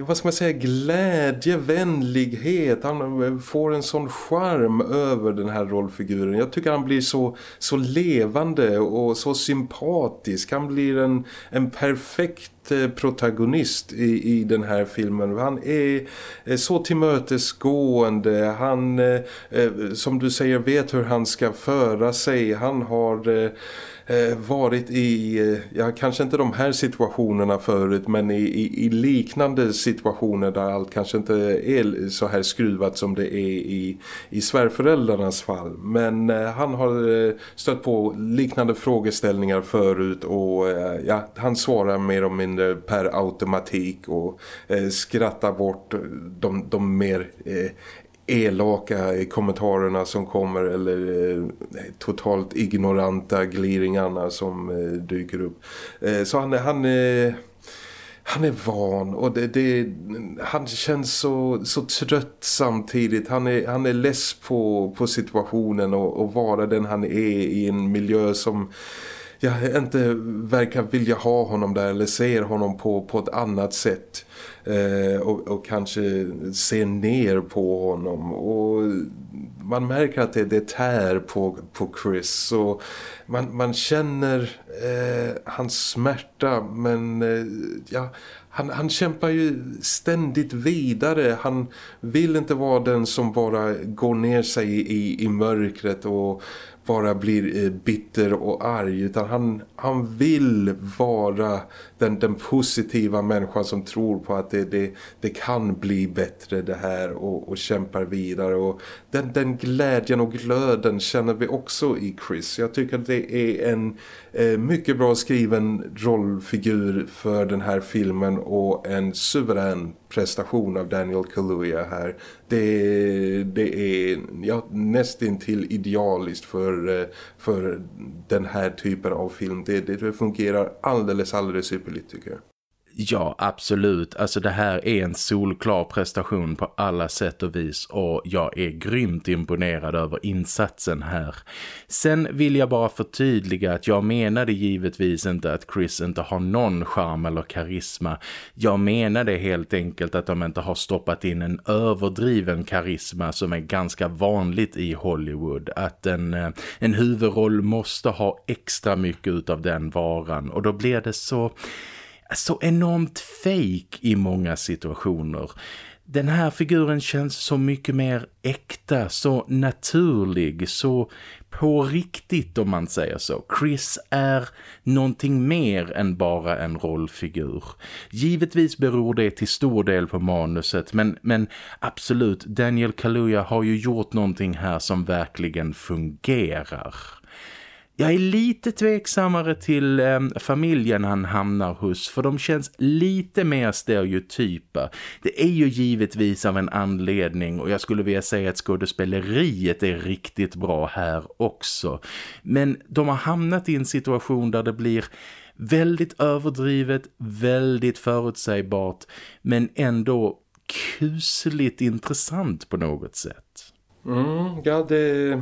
vad ska man säga, glädje, vänlighet. Han får en sån charm över den här rollfiguren. Jag tycker han blir så, så levande och så sympatisk. Han blir en, en perfekt Eh, protagonist i, i den här filmen. Han är, så tillmötesgående. Han, eh, eh, som du säger, vet hur han ska föra sig. Han har varit i, ja kanske inte de här situationerna förut men i, i, i, liknande situationer där allt kanske inte är så här skruvat som det är i, i svärföräldrarnas fall. Men eh, han har stött på liknande frågeställningar förut och ja, han svarar mer om min beteende per automatik och eh, skrattar bort de, de mer eh, elaka kommentarerna som kommer eller eh, totalt ignoranta gliringarna som eh, dyker upp. Eh, så han, han, eh, han är van och det, det, han känns så, så trött samtidigt. Han är, han är less på, på situationen och, och vara den han är i en miljö som jag inte verkar vilja ha honom där eller ser honom på, på ett annat sätt. Eh, och, och, kanske ser ner på honom. Och man märker att det, det tär på, på Chris. Och man, man känner eh, hans smärta men eh, ja, han, han kämpar ju ständigt vidare. Han vill inte vara den som bara går ner sig i, i mörkret och bara blir eh, bitter och arg utan han, han vill vara den, den positiva människan som tror på att det, det, det kan bli bättre det här och, och kämpar vidare och den, den glädjen och glöden känner vi också i Chris. Jag tycker att det är en eh, mycket bra skriven rollfigur för den här filmen och en suverän prestation av Daniel Kaluuya här. Det, det är ja, nästintill idealiskt för, eh, för den här typen av film. Det, det fungerar alldeles, alldeles ypperligt tycker jag. Ja, absolut. Alltså det här är en solklar prestation på alla sätt och vis och jag är grymt imponerad över insatsen här. Sen vill jag bara förtydliga att jag menade givetvis inte att Chris inte har någon charm eller karisma. Jag menade helt enkelt att de inte har stoppat in en överdriven karisma som är ganska vanligt i Hollywood. Att en, eh, en huvudroll måste ha extra mycket av den varan och då blir det så så enormt fake i många situationer. Den här figuren känns så mycket mer äkta, så naturlig, så på riktigt om man säger så. Chris är någonting mer än bara en rollfigur. Givetvis beror det till stor del på manuset men, men absolut, Daniel Kaluuya har ju gjort någonting här som verkligen fungerar. Jag är lite tveksammare till eh, familjen han hamnar hos för de känns lite mer stereotypa. Det är ju givetvis av en anledning och jag skulle vilja säga att skådespeleriet är riktigt bra här också. Men de har hamnat i en situation där det blir väldigt överdrivet, väldigt förutsägbart men ändå kusligt intressant på något sätt. Mm, ja, det,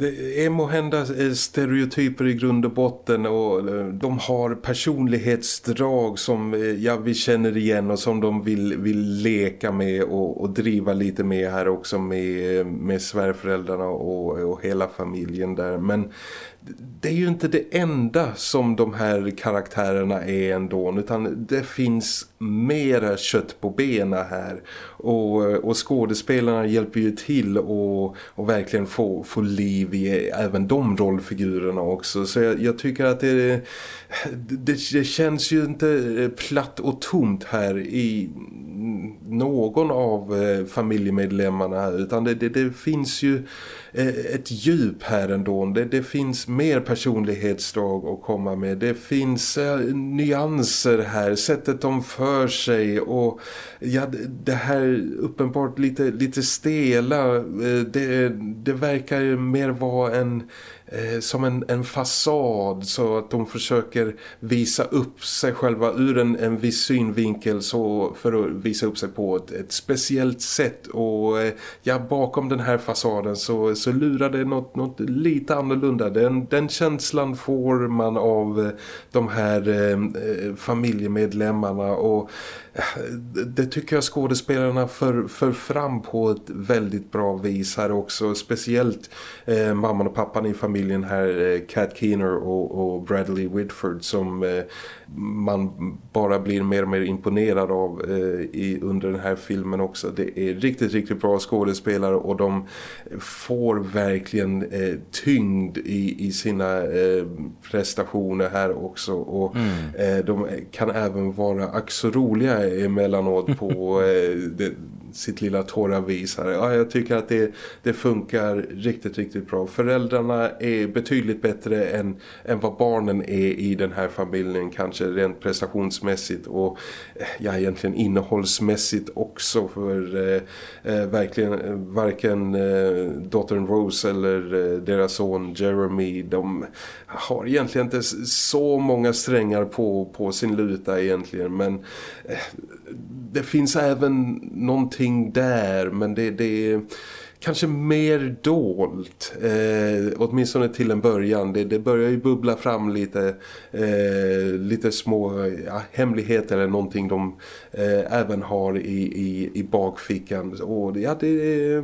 det är måhända eh, stereotyper i grund och botten och eh, de har personlighetsdrag som eh, ja, vi känner igen och som de vill, vill leka med och, och driva lite med här också med, med svärföräldrarna och, och hela familjen där. Men det är ju inte det enda som de här karaktärerna är ändå utan det finns mera kött på benen här och, och skådespelarna hjälper ju till och, och verkligen få, få liv vi är även de rollfigurerna också. Så jag, jag tycker att det, det, det, känns ju inte platt och tomt här i någon av eh, familjemedlemmarna utan det, det, det finns ju Eh, ett djup här ändå. Det, det finns mer personlighetsdrag att komma med. Det finns eh, nyanser här, sättet de för sig och ja, det här uppenbart lite, lite stela. Eh, det, det verkar mer vara en Eh, som en, en fasad så att de försöker visa upp sig själva ur en, en viss synvinkel så för att visa upp sig på ett, ett speciellt sätt och eh, ja, bakom den här fasaden så, så lurar det något, något lite annorlunda. Den, den känslan får man av eh, de här eh familjemedlemmarna och det tycker jag skådespelarna för, för fram på ett väldigt bra vis här också. Speciellt eh, mamman och pappan i familjen här, eh, Kat Keener och, och, Bradley Whitford som eh, man bara blir mer och mer imponerad av eh, i, under den här filmen också. Det är riktigt, riktigt bra skådespelare och de får verkligen eh, tyngd i, i sina eh, prestationer här också. Och mm. de kan även vara ack så roliga emellanåt på <laughs> eh, det, sitt lilla torra vis här. Ja, jag tycker att det, det funkar riktigt, riktigt bra. Föräldrarna är betydligt bättre än, än vad barnen är i den här familjen. Kanske rent prestationsmässigt och eh, ja, egentligen innehållsmässigt också. För eh, eh verkligen eh, varken eh, dottern Rose eller eh, deras son Jeremy de har egentligen inte så många strängar på, på sin luta egentligen. Men eh, det finns även någonting där men det, det kanske mer dolt eh, åtminstone till en början. Det, det börjar ju bubbla fram lite eh, lite små ja, hemligheter eller någonting de eh, även har i, i, i bakfickan. Och ja, det,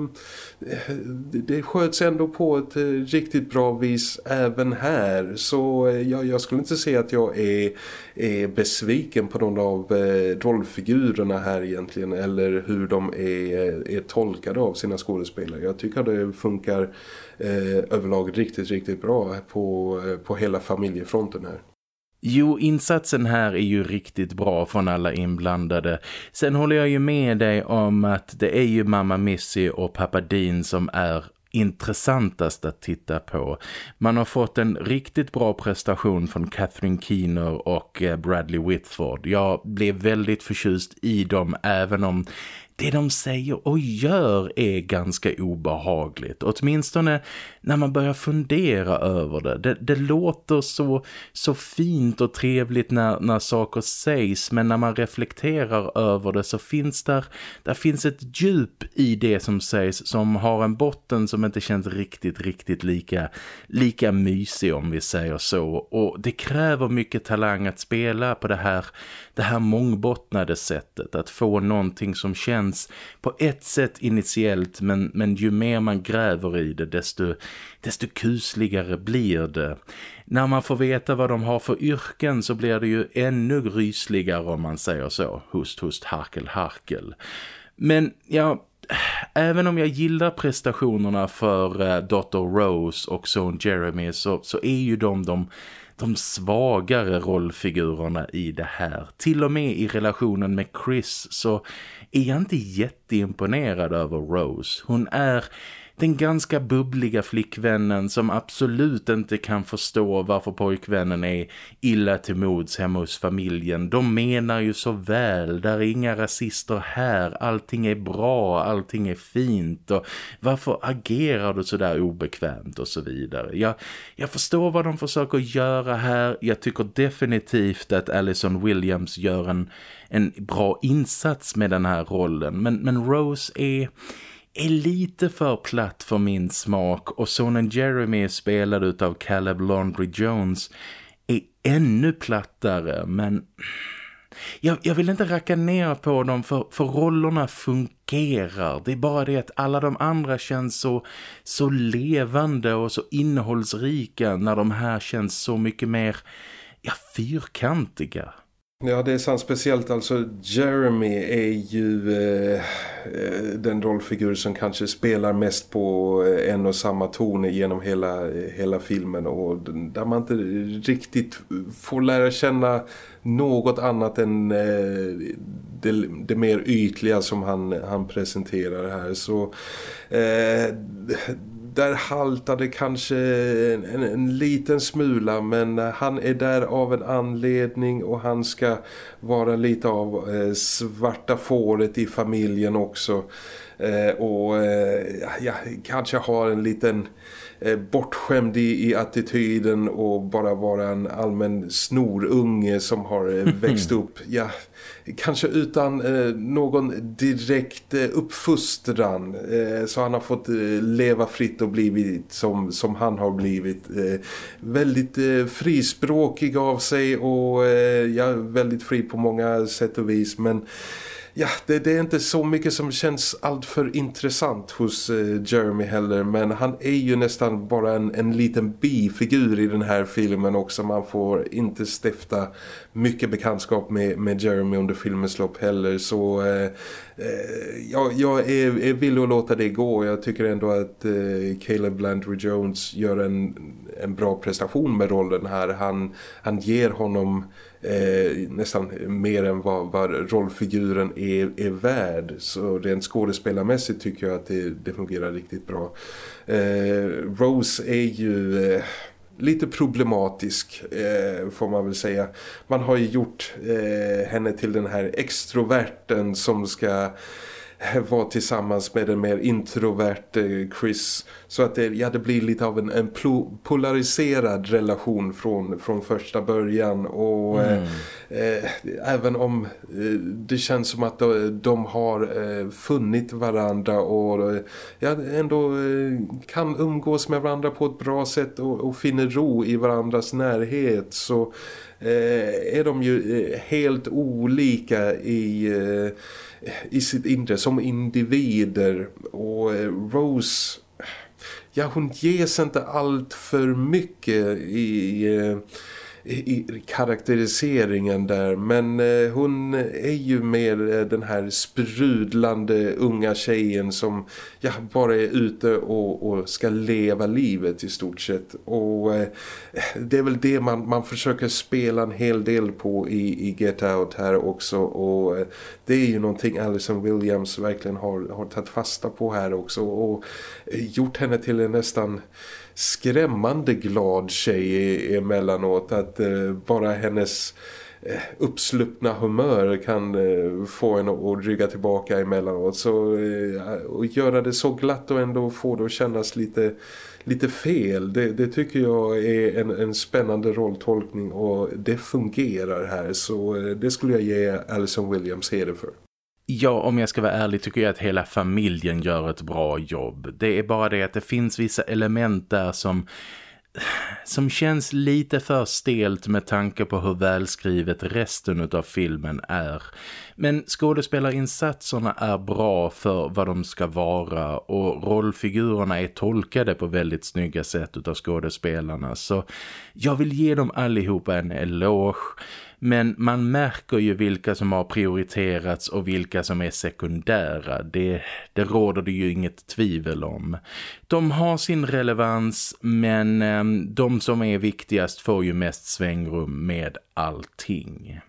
det, sköts ändå på ett eh, riktigt bra vis även här så eh, jag, jag skulle inte säga att jag är, är besviken på någon av eh, rollfigurerna här egentligen eller hur de är, är tolkade av sina skådespelare. Jag tycker det funkar eh, överlag riktigt, riktigt bra på, på hela familjefronten här. Jo, insatsen här är ju riktigt bra från alla inblandade. Sen håller jag ju med dig om att det är ju mamma Missy och pappa Dean som är intressantast att titta på. Man har fått en riktigt bra prestation från Catherine Keener och eh, Bradley Whitford. Jag blev väldigt förtjust i dem även om det de säger och gör är ganska obehagligt. Åtminstone när man börjar fundera över det. Det, det låter så, så fint och trevligt när, när saker sägs men när man reflekterar över det så finns där, där finns ett djup i det som sägs som har en botten som inte känns riktigt, riktigt lika, lika mysig om vi säger så. Och det kräver mycket talang att spela på det här, det här mångbottnade sättet. Att få någonting som känns på ett sätt initiellt men, men ju mer man gräver i det desto desto kusligare blir det. När man får veta vad de har för yrken så blir det ju ännu rysligare om man säger så. Host, host, harkel, harkel. Men ja, även om jag gillar prestationerna för uh, Dr. Rose och son Jeremy så, så är ju de de de svagare rollfigurerna i det här. Till och med i relationen med Chris så är jag inte jätteimponerad över Rose. Hon är den ganska bubbliga flickvännen som absolut inte kan förstå varför pojkvännen är illa till mods hemma hos familjen. De menar ju så väl, där är inga rasister här, allting är bra, allting är fint. Och varför agerar du så där obekvämt och så vidare. Jag, jag förstår vad de försöker göra här, jag tycker definitivt att Alison Williams gör en, en bra insats med den här rollen. Men, men Rose är är lite för platt för min smak och sonen Jeremy spelad av Caleb Laundry Jones är ännu plattare men jag, jag, vill inte racka ner på dem för, för rollerna fungerar. Det är bara det att alla de andra känns så, så levande och så innehållsrika när de här känns så mycket mer ja, fyrkantiga. Ja, det är sant. Speciellt alltså Jeremy är ju eh, eh den rollfigur som kanske spelar mest på eh, en och samma ton genom hela, eh, hela filmen och där man inte riktigt får lära känna något annat än eh, det, det, mer ytliga som han, han presenterar här. Så eh, där haltade kanske en, en, en, liten smula men han är där av en anledning och han ska vara lite av eh, svarta fåret i familjen också. Eh, och eh, ja, kanske har en liten eh, bortskämd i, i attityden och bara vara en allmän snorunge som har eh, växt <laughs> upp. Ja, kanske utan eh, någon direkt eh, uppfostran eh, så han har fått eh, leva fritt och blivit som, som han har blivit. Eh, väldigt eh, frispråkig av sig och eh, ja, väldigt fri på många sätt och vis. Men ja, det, det, är inte så mycket som känns alltför intressant hos eh, Jeremy heller. Men han är ju nästan bara en, en liten bifigur i den här filmen också. Man får inte stifta mycket bekantskap med, med Jeremy under filmens lopp heller. Så eh, eh, jag är, är villig att låta det gå. Jag tycker ändå att eh, Caleb Landry Jones gör en, en bra prestation med rollen här. Han, han ger honom eh, nästan mer än vad, vad rollfiguren är, är värd. Så rent skådespelarmässigt tycker jag att det, det fungerar riktigt bra. Eh, Rose är ju... Eh, lite problematisk eh, får man väl säga. Man har ju gjort eh, henne till den här extroverten som ska var tillsammans med en mer introvert Chris så att det, ja, det blir lite av en, en polariserad relation från, från första början och mm. eh, även om eh, det känns som att de, de har eh, funnit varandra och eh, ja, ändå eh, kan umgås med varandra på ett bra sätt och, och finner ro i varandras närhet så är de ju helt olika i i sitt inre som individer. Och eh, Rose ja hon ges inte allt för mycket i eh, i karaktäriseringen där. Men eh, hon är ju mer eh, den här sprudlande unga tjejen som ja, bara är ute och, och ska leva livet i stort sett. Och eh, det är väl det man, man försöker spela en hel del på i, i Get Out här också. Och det är ju någonting Alison Williams verkligen har, har tagit fasta på här också och gjort henne till en nästan skrämmande glad tjej e- emellanåt att eh, bara hennes eh, uppsluppna humör kan eh, få en att rygga tillbaka emellanåt så eh, och göra det så glatt och ändå få det att kännas lite, lite fel det, det tycker jag är en, en spännande rolltolkning och det fungerar här så det skulle jag ge Alison Williams heder för. Ja, om jag ska vara ärlig tycker jag att hela familjen gör ett bra jobb. Det är bara det att det finns vissa element där som som känns lite för stelt med tanke på hur välskrivet resten av filmen är. Men skådespelarinsatserna är bra för vad de ska vara och rollfigurerna är tolkade på väldigt snygga sätt av skådespelarna. Så jag vill ge dem allihopa en eloge. Men man märker ju vilka som har prioriterats och vilka som är sekundära. Det, det råder det ju inget tvivel om. De har sin relevans men ehm, de som är viktigast får ju mest svängrum med allting.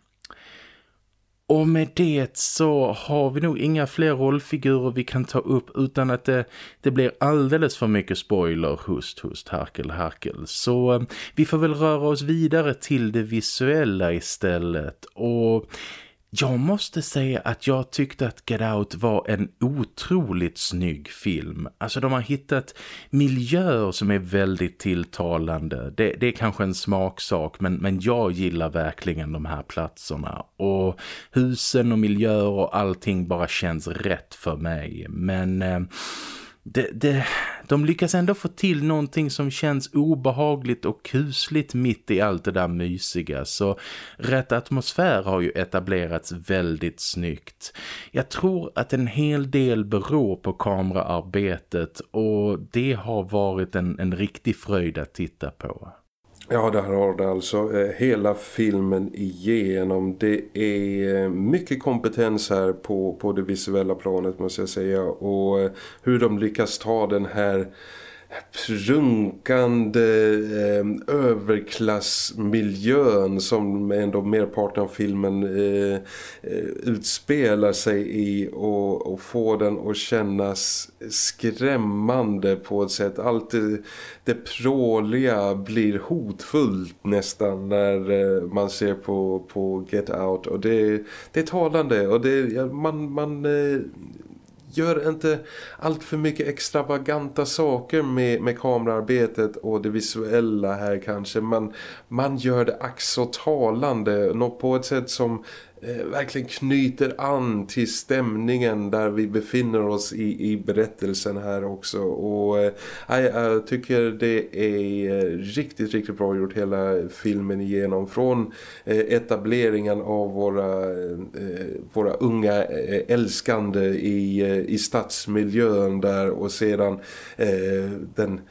Och med det så har vi nog inga fler rollfigurer vi kan ta upp utan att det, det blir alldeles för mycket spoiler hust, hust, harkel, harkel. Så eh, vi får väl röra oss vidare till det visuella istället och jag måste säga att jag tyckte att Get Out var en otroligt snygg film. Alltså de har hittat miljöer som är väldigt tilltalande. Det, det är kanske en smaksak men, men jag gillar verkligen de här platserna. Och husen och miljöer och allting bara känns rätt för mig. Men... Eh, det, det, de lyckas ändå få till någonting som känns obehagligt och kusligt mitt i allt det där mysiga. Så rätt atmosfär har ju etablerats väldigt snyggt. Jag tror att en hel del beror på kameraarbetet och det har varit en, en riktig fröjd att titta på. Ja, där har det alltså eh, hela filmen igenom. Det är eh, mycket kompetens här på, på det visuella planet måste jag säga. Och eh, hur de lyckas ta den här prunkande eh, överklassmiljön som ändå merparten av filmen eh, eh utspelar sig i och, och få den att kännas skrämmande på ett sätt. Allt det, det pråliga blir hotfullt nästan när eh, man ser på, på Get Out och det, det är talande och det, man, man eh, gör inte allt för mycket extravaganta saker med, med kamerarbetet och det visuella här kanske. Man, man gör det ack så talande på ett sätt som Eh, verkligen knyter an till stämningen där vi befinner oss i, i berättelsen här också. Och eh, jag tycker det är eh, riktigt riktigt bra gjort hela filmen igenom. Från eh, etableringen av våra, eh, våra unga eh, älskande i, i stadsmiljön där och sedan den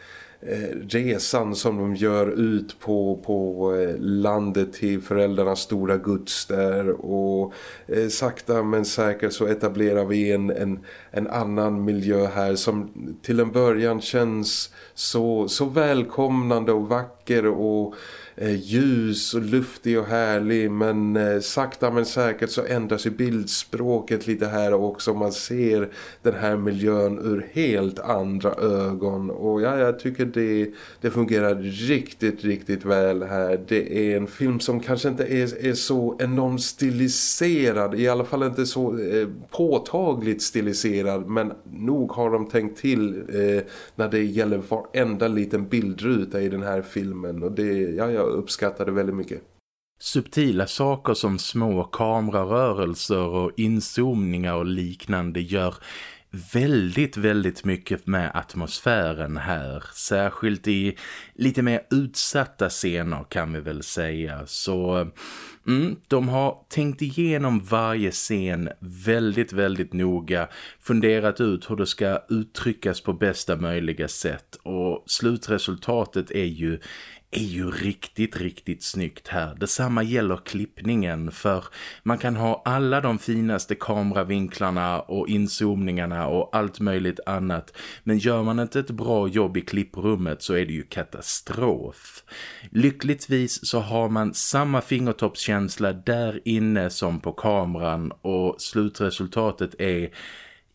Eh, resan som de gör ut på, på eh, landet till föräldrarnas stora guds där och eh, sakta men säkert så etablerar vi en, en, en annan miljö här som till en början känns så, så välkomnande och vacker och Eh, ljus och luftig och härlig men eh, sakta men säkert så ändras ju bildspråket lite här också. Man ser den här miljön ur helt andra ögon och ja, jag tycker det, det fungerar riktigt, riktigt väl här. Det är en film som kanske inte är, är så enormt stiliserad, i alla fall inte så eh, påtagligt stiliserad men nog har de tänkt till eh, när det gäller varenda liten bildruta i den här filmen och det, ja, jag uppskattade väldigt mycket. Subtila saker som små kamerarörelser och inzoomningar och liknande gör väldigt, väldigt mycket med atmosfären här. Särskilt i lite mer utsatta scener kan vi väl säga. Så mm, de har tänkt igenom varje scen väldigt, väldigt noga. Funderat ut hur det ska uttryckas på bästa möjliga sätt. Och slutresultatet är ju är ju riktigt, riktigt snyggt här. Detsamma gäller klippningen för man kan ha alla de finaste kameravinklarna och inzoomningarna och allt möjligt annat. Men gör man inte ett bra jobb i klipprummet så är det ju katastrof. Lyckligtvis så har man samma fingertoppskänsla där inne som på kameran och slutresultatet är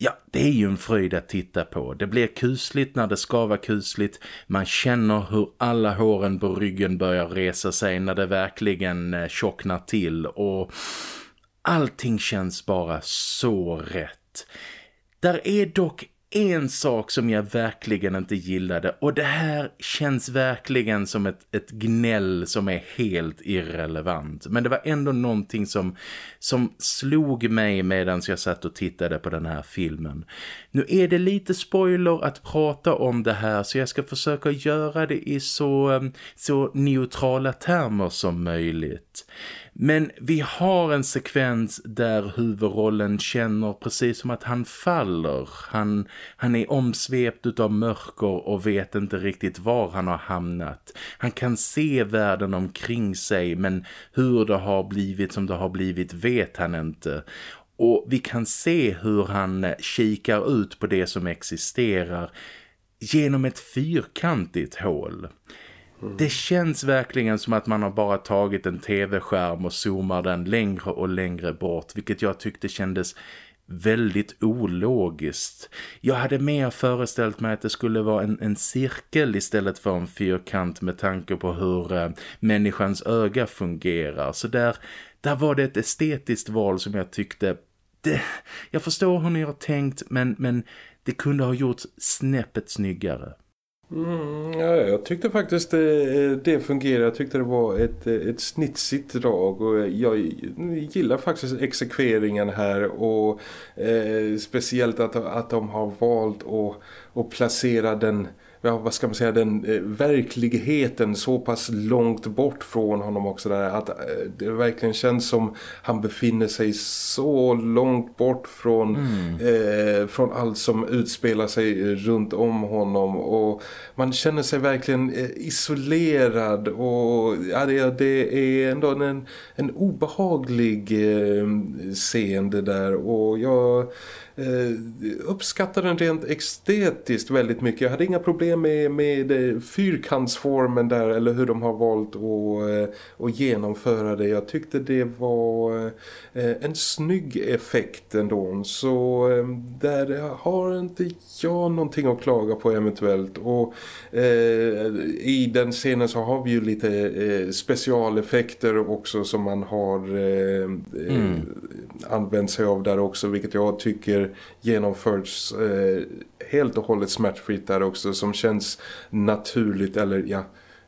Ja, det är ju en fröjd att titta på. Det blir kusligt när det ska vara kusligt. Man känner hur alla håren på ryggen börjar resa sig när det verkligen eh, tjocknar till. Och allting känns bara så rätt. Där är dock en sak som jag verkligen inte gillade och det här känns verkligen som ett, ett gnäll som är helt irrelevant. Men det var ändå någonting som, som slog mig medan jag satt och tittade på den här filmen. Nu är det lite spoiler att prata om det här så jag ska försöka göra det i så, så neutrala termer som möjligt. Men vi har en sekvens där huvudrollen känner precis som att han faller. Han, han är omsvept av mörker och vet inte riktigt var han har hamnat. Han kan se världen omkring sig men hur det har blivit som det har blivit vet han inte. Och vi kan se hur han kikar ut på det som existerar genom ett fyrkantigt hål. Mm. Det känns verkligen som att man har bara tagit en tv-skärm och zoomar den längre och längre bort. Vilket jag tyckte kändes väldigt ologiskt. Jag hade mer föreställt mig att det skulle vara en, en cirkel istället för en fyrkant med tanke på hur eh, människans öga fungerar. Så där, där var det ett estetiskt val som jag tyckte... Det, jag förstår hur ni har tänkt men, men det kunde ha gjorts snäppet snyggare. Mm, ja, jag tyckte faktiskt det, det fungerade. Jag tyckte det var ett, eh, ett snitsigt drag och jag gillar faktiskt exekveringen här och eh, speciellt att, att de har valt att, att placera den ja, vad ska man säga, den eh, verkligheten så pass långt bort från honom också där att eh, det verkligen känns som han befinner sig så långt bort från, mm. eh, från allt som utspelar sig runt om honom och man känner sig verkligen eh, isolerad och ja, det, det är ändå en, en obehaglig eh, scen det där och jag eh, uppskattar den rent estetiskt väldigt mycket. Jag hade inga problem med, med fyrkantsformen där eller hur de har valt att, eh, att genomföra det. Jag tyckte det var eh, en snygg effekt ändå. Så där har inte jag någonting att klaga på eventuellt. Och i den scenen så har vi ju lite specialeffekter också som man har mm. använt sig av där också vilket jag tycker genomförts eh, helt och hållet smärtfritt där också som känns naturligt eller ja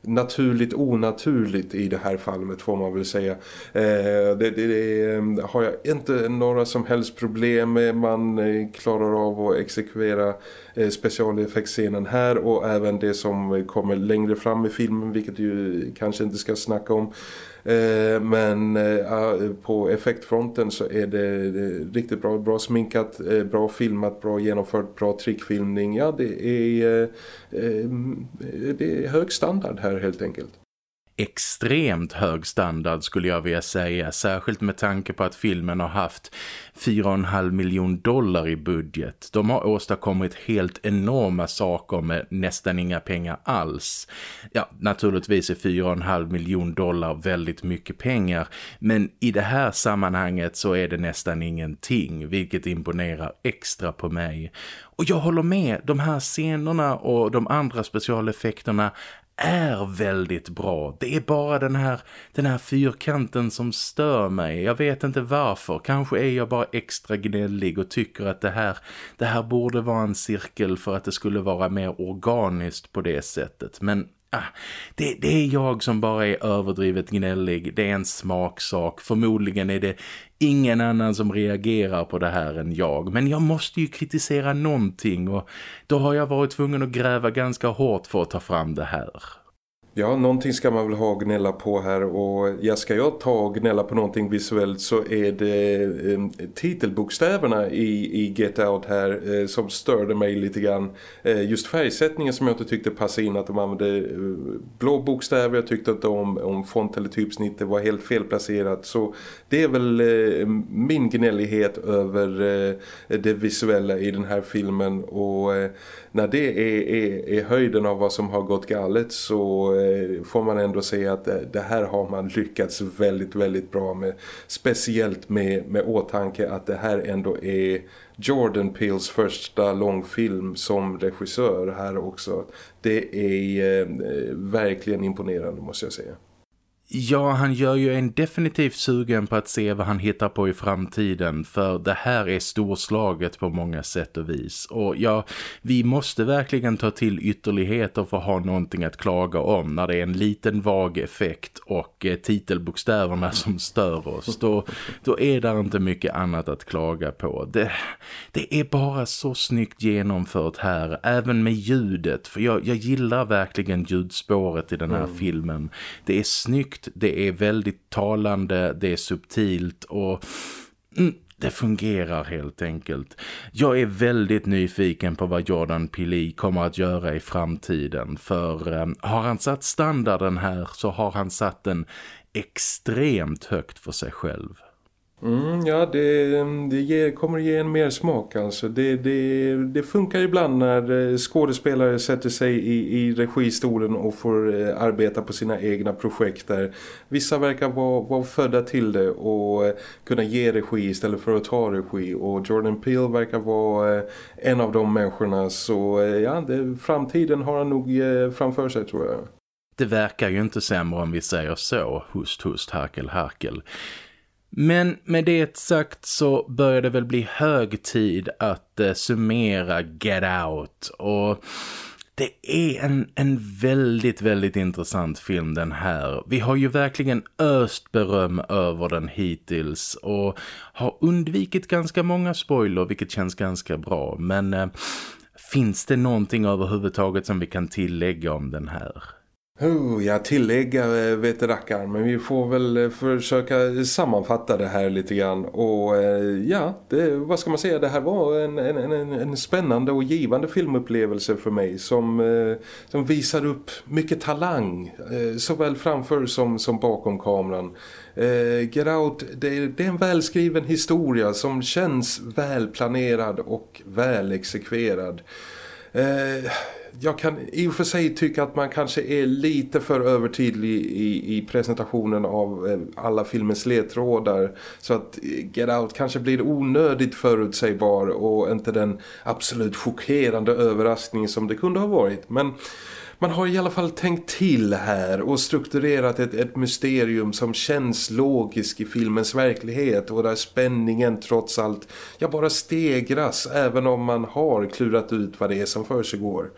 naturligt onaturligt i det här fallet får man väl säga. Eh, det, det, det, eh, har jag inte några som helst problem med. Man eh, klarar av att exekvera eh, specialeffektscenen här och även det som kommer längre fram i filmen vilket du kanske inte ska snacka om. Eh, men eh, på effektfronten så är det riktigt bra, bra sminkat, eh, bra filmat, bra genomfört, bra trickfilmning. Ja, det är, det är hög standard här helt enkelt extremt hög standard skulle jag vilja säga. Särskilt med tanke på att filmen har haft 4,5 miljon dollar i budget. De har åstadkommit helt enorma saker med nästan inga pengar alls. Ja, naturligtvis är 4,5 miljon dollar väldigt mycket pengar. Men i det här sammanhanget så är det nästan ingenting. Vilket imponerar extra på mig. Och jag håller med, de här scenerna och de andra specialeffekterna är väldigt bra. Det är bara den här, den här fyrkanten som stör mig. Jag vet inte varför. Kanske är jag bara extra gnällig och tycker att det här, det här borde vara en cirkel för att det skulle vara mer organiskt på det sättet. Men ah, det, det är jag som bara är överdrivet gnällig. Det är en smaksak. Förmodligen är det ingen annan som reagerar på det här än jag. Men jag måste ju kritisera någonting och då har jag varit tvungen att gräva ganska hårt för att ta fram det här. Ja, någonting ska man väl ha och gnälla på här. Och ja, ska jag ta och gnälla på någonting visuellt så är det eh, titelbokstäverna i, i Get Out här eh, som störde mig lite grann. Eh, just färgsättningen som jag inte tyckte passade in att de använde eh, blå bokstäver, jag tyckte inte om, om font eller typsnitt, det var helt felplacerat. Så det är väl eh, min gnällighet över eh, det visuella i den här filmen. Och när det är, är, är höjden av vad som har gått galet så eh, får man ändå säga att det, det, här har man lyckats väldigt, väldigt bra med. Speciellt med, med åtanke att det här ändå är Jordan Peels första långfilm som regissör här också. Det är eh, verkligen imponerande måste jag säga. Ja, han gör ju en definitivt sugen på att se vad han hittar på i framtiden för det här är storslaget på många sätt och vis. Och ja, vi måste verkligen ta till ytterligheter för att ha någonting att klaga om när det är en liten vag effekt och eh, titelbokstäverna <laughs> som stör oss. Då, då är det inte mycket annat att klaga på. Det, det är bara så snyggt genomfört här, även med ljudet. För jag, jag gillar verkligen ljudspåret i den här mm. filmen. Det är snyggt det är väldigt talande, det är subtilt och mm, det fungerar helt enkelt. Jag är väldigt nyfiken på vad Jordan Pili kommer att göra i framtiden för eh, har han satt standarden här så har han satt den extremt högt för sig själv. Mm, ja, det, det ger, kommer ge en mer smak alltså. Det, det, det funkar ibland när eh, skådespelare sätter sig i, i registolen och får eh, arbeta på sina egna projekt där. Vissa verkar vara, vara födda till det och eh, kunna ge regi istället för att ta regi. Och Jordan Peele verkar vara en av de människorna. Så ja, det, framtiden har han nog framför sig tror jag. Det verkar ju inte sämre om vi säger så. Hust, hust, harkel, harkel. Men med det sagt så börjar det väl bli hög tid att eh, summera Get Out och det är en, en väldigt, väldigt intressant film den här. Vi har ju verkligen öst beröm över den hittills och har undvikit ganska många spoiler vilket känns ganska bra. Men eh, finns det någonting överhuvudtaget som vi kan tillägga om den här? Oh, jag tillägger eh, vet rackar men vi får väl eh, försöka sammanfatta det här lite grann och eh, ja, det, vad ska man säga, det här var en, en, en, en spännande och givande filmupplevelse för mig som, som visar upp mycket talang såväl framför som, som bakom kameran. Get Out, det, det är en välskriven historia som känns välplanerad och väl exekverad. Eh, jag kan i och för sig tycka att man kanske är lite för övertydlig i, i presentationen av eh, alla filmens ledtrådar så att eh, Get Out kanske blir onödigt förutsägbar och inte den absolut chockerande överraskning som det kunde ha varit. Men man har i alla fall tänkt till här och strukturerat ett, ett mysterium som känns logiskt i filmens verklighet och där spänningen trots allt ja, bara stegras även om man har klurat ut vad det är som försiggår.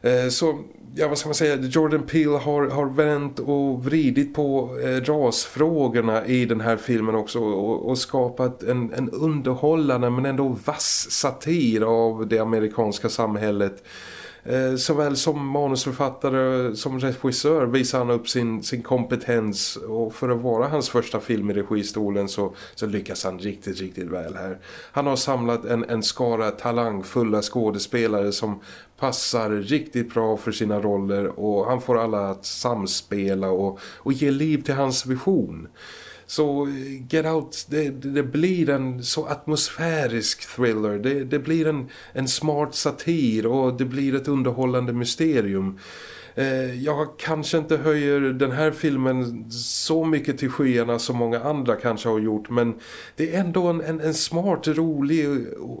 Eh, så ja, vad ska man säga, Jordan Peele har, har vänt och vridit på eh, rasfrågorna i den här filmen också och, och skapat en, en underhållande men ändå vass satir av det amerikanska samhället Eh, såväl som manusförfattare som regissör visar han upp sin, sin kompetens och för att vara hans första film i registolen så, så lyckas han riktigt, riktigt väl här. Han har samlat en, en skara talangfulla skådespelare som passar riktigt bra för sina roller och han får alla att samspela och, och ge liv till hans vision. Så eh, Get Out, det, det, blir en så atmosfärisk thriller. Det, det blir en, en smart satir och det blir ett underhållande mysterium. Eh, jag kanske inte höjer den här filmen så mycket till skyarna som många andra kanske har gjort men det är ändå en, en, en smart, rolig,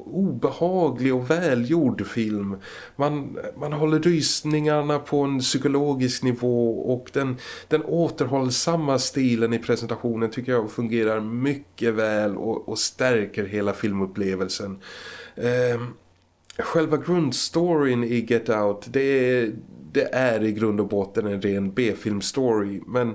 obehaglig och välgjord film. Man, man håller rysningarna på en psykologisk nivå och den, den återhållsamma stilen i presentationen tycker jag fungerar mycket väl och, och stärker hela filmupplevelsen. Eh, själva grundstoryn i Get Out det är, det är i grund och botten en ren B-filmstory men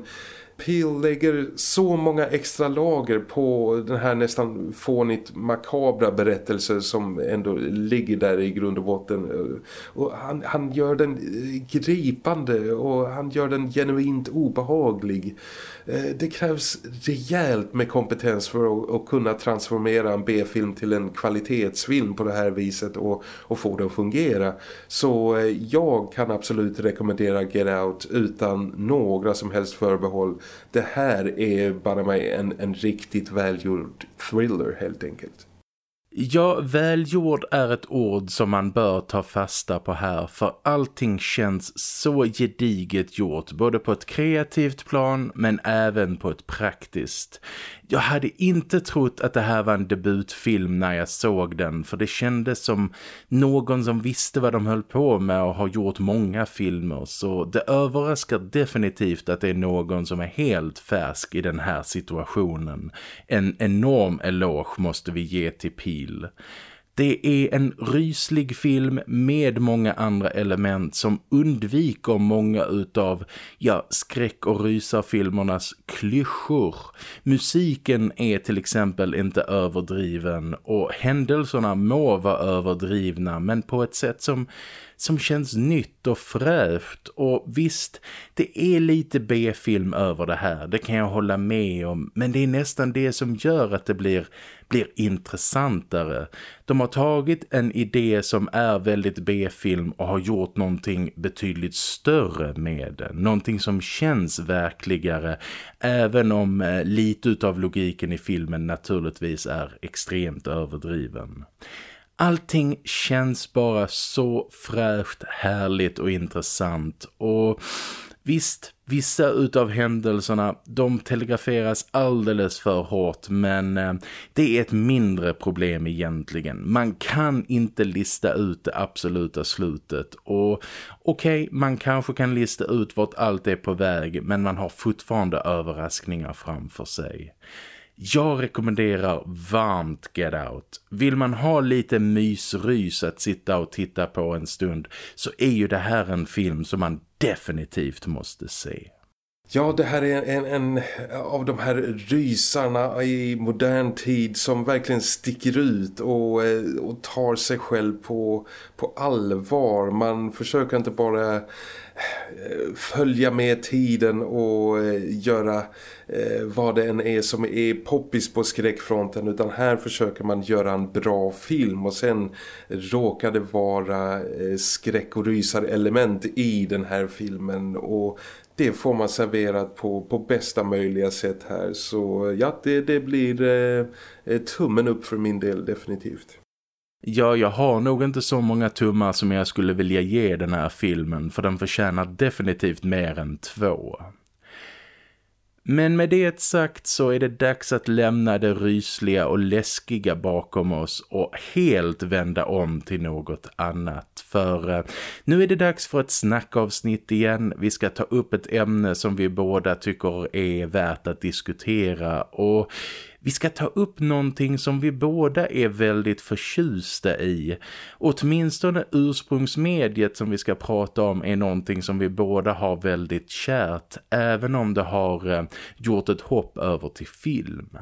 Peel lägger så många extra lager på den här nästan fånigt makabra berättelsen som ändå ligger där i grund och botten. Och han, han gör den gripande och han gör den genuint obehaglig. Eh, det krävs rejält med kompetens för att, att kunna transformera en B-film till en kvalitetsfilm på det här viset och, och få det att fungera. Så eh, jag kan absolut rekommendera Get Out utan några som helst förbehåll det här är bara mig en, en riktigt välgjord thriller helt enkelt. Ja, välgjord är ett ord som man bör ta fasta på här för allting känns så gediget gjort både på ett kreativt plan men även på ett praktiskt. Jag hade inte trott att det här var en debutfilm när jag såg den för det kändes som någon som visste vad de höll på med och har gjort många filmer så det överraskar definitivt att det är någon som är helt färsk i den här situationen. En enorm eloge måste vi ge till Peel. Det är en ryslig film med många andra element som undviker många utav ja, skräck- och rysarfilmernas klyschor. Musiken är till exempel inte överdriven och händelserna må vara överdrivna men på ett sätt som som känns nytt och fräscht och visst, det är lite B-film över det här, det kan jag hålla med om men det är nästan det som gör att det blir, blir intressantare. De har tagit en idé som är väldigt B-film och har gjort någonting betydligt större med den, någonting som känns verkligare även om eh, lite av logiken i filmen naturligtvis är extremt överdriven. Allting känns bara så fräscht, härligt och intressant och visst, vissa utav händelserna de telegraferas alldeles för hårt men eh, det är ett mindre problem egentligen. Man kan inte lista ut det absoluta slutet och okej, okay, man kanske kan lista ut vart allt är på väg men man har fortfarande överraskningar framför sig. Jag rekommenderar varmt Get Out. Vill man ha lite mysrys att sitta och titta på en stund så är ju det här en film som man definitivt måste se. Ja, det här är en, en, av de här rysarna i modern tid som verkligen sticker ut och, eh, och tar sig själv på, på allvar. Man försöker inte bara eh, följa med tiden och eh, göra vad det än är som är poppis på skräckfronten utan här försöker man göra en bra film och sen råkar det vara skräck- och rysarelement i den här filmen och det får man serverat på, på bästa möjliga sätt här. Så ja, det, det blir eh, eh, tummen upp för min del definitivt. Ja, jag har nog inte så många tummar som jag skulle vilja ge den här filmen för den förtjänar definitivt mer än två. Men med det sagt så är det dags att lämna det rysliga och läskiga bakom oss och helt vända om till något annat. För eh, nu är det dags för ett snackavsnitt igen. Vi ska ta upp ett ämne som vi båda tycker är värt att diskutera och vi ska ta upp någonting som vi båda är väldigt förtjusta i. Åtminstone ursprungsmediet som vi ska prata om är någonting som vi båda har väldigt kärt. Även om det har eh, gjort ett hopp över till film.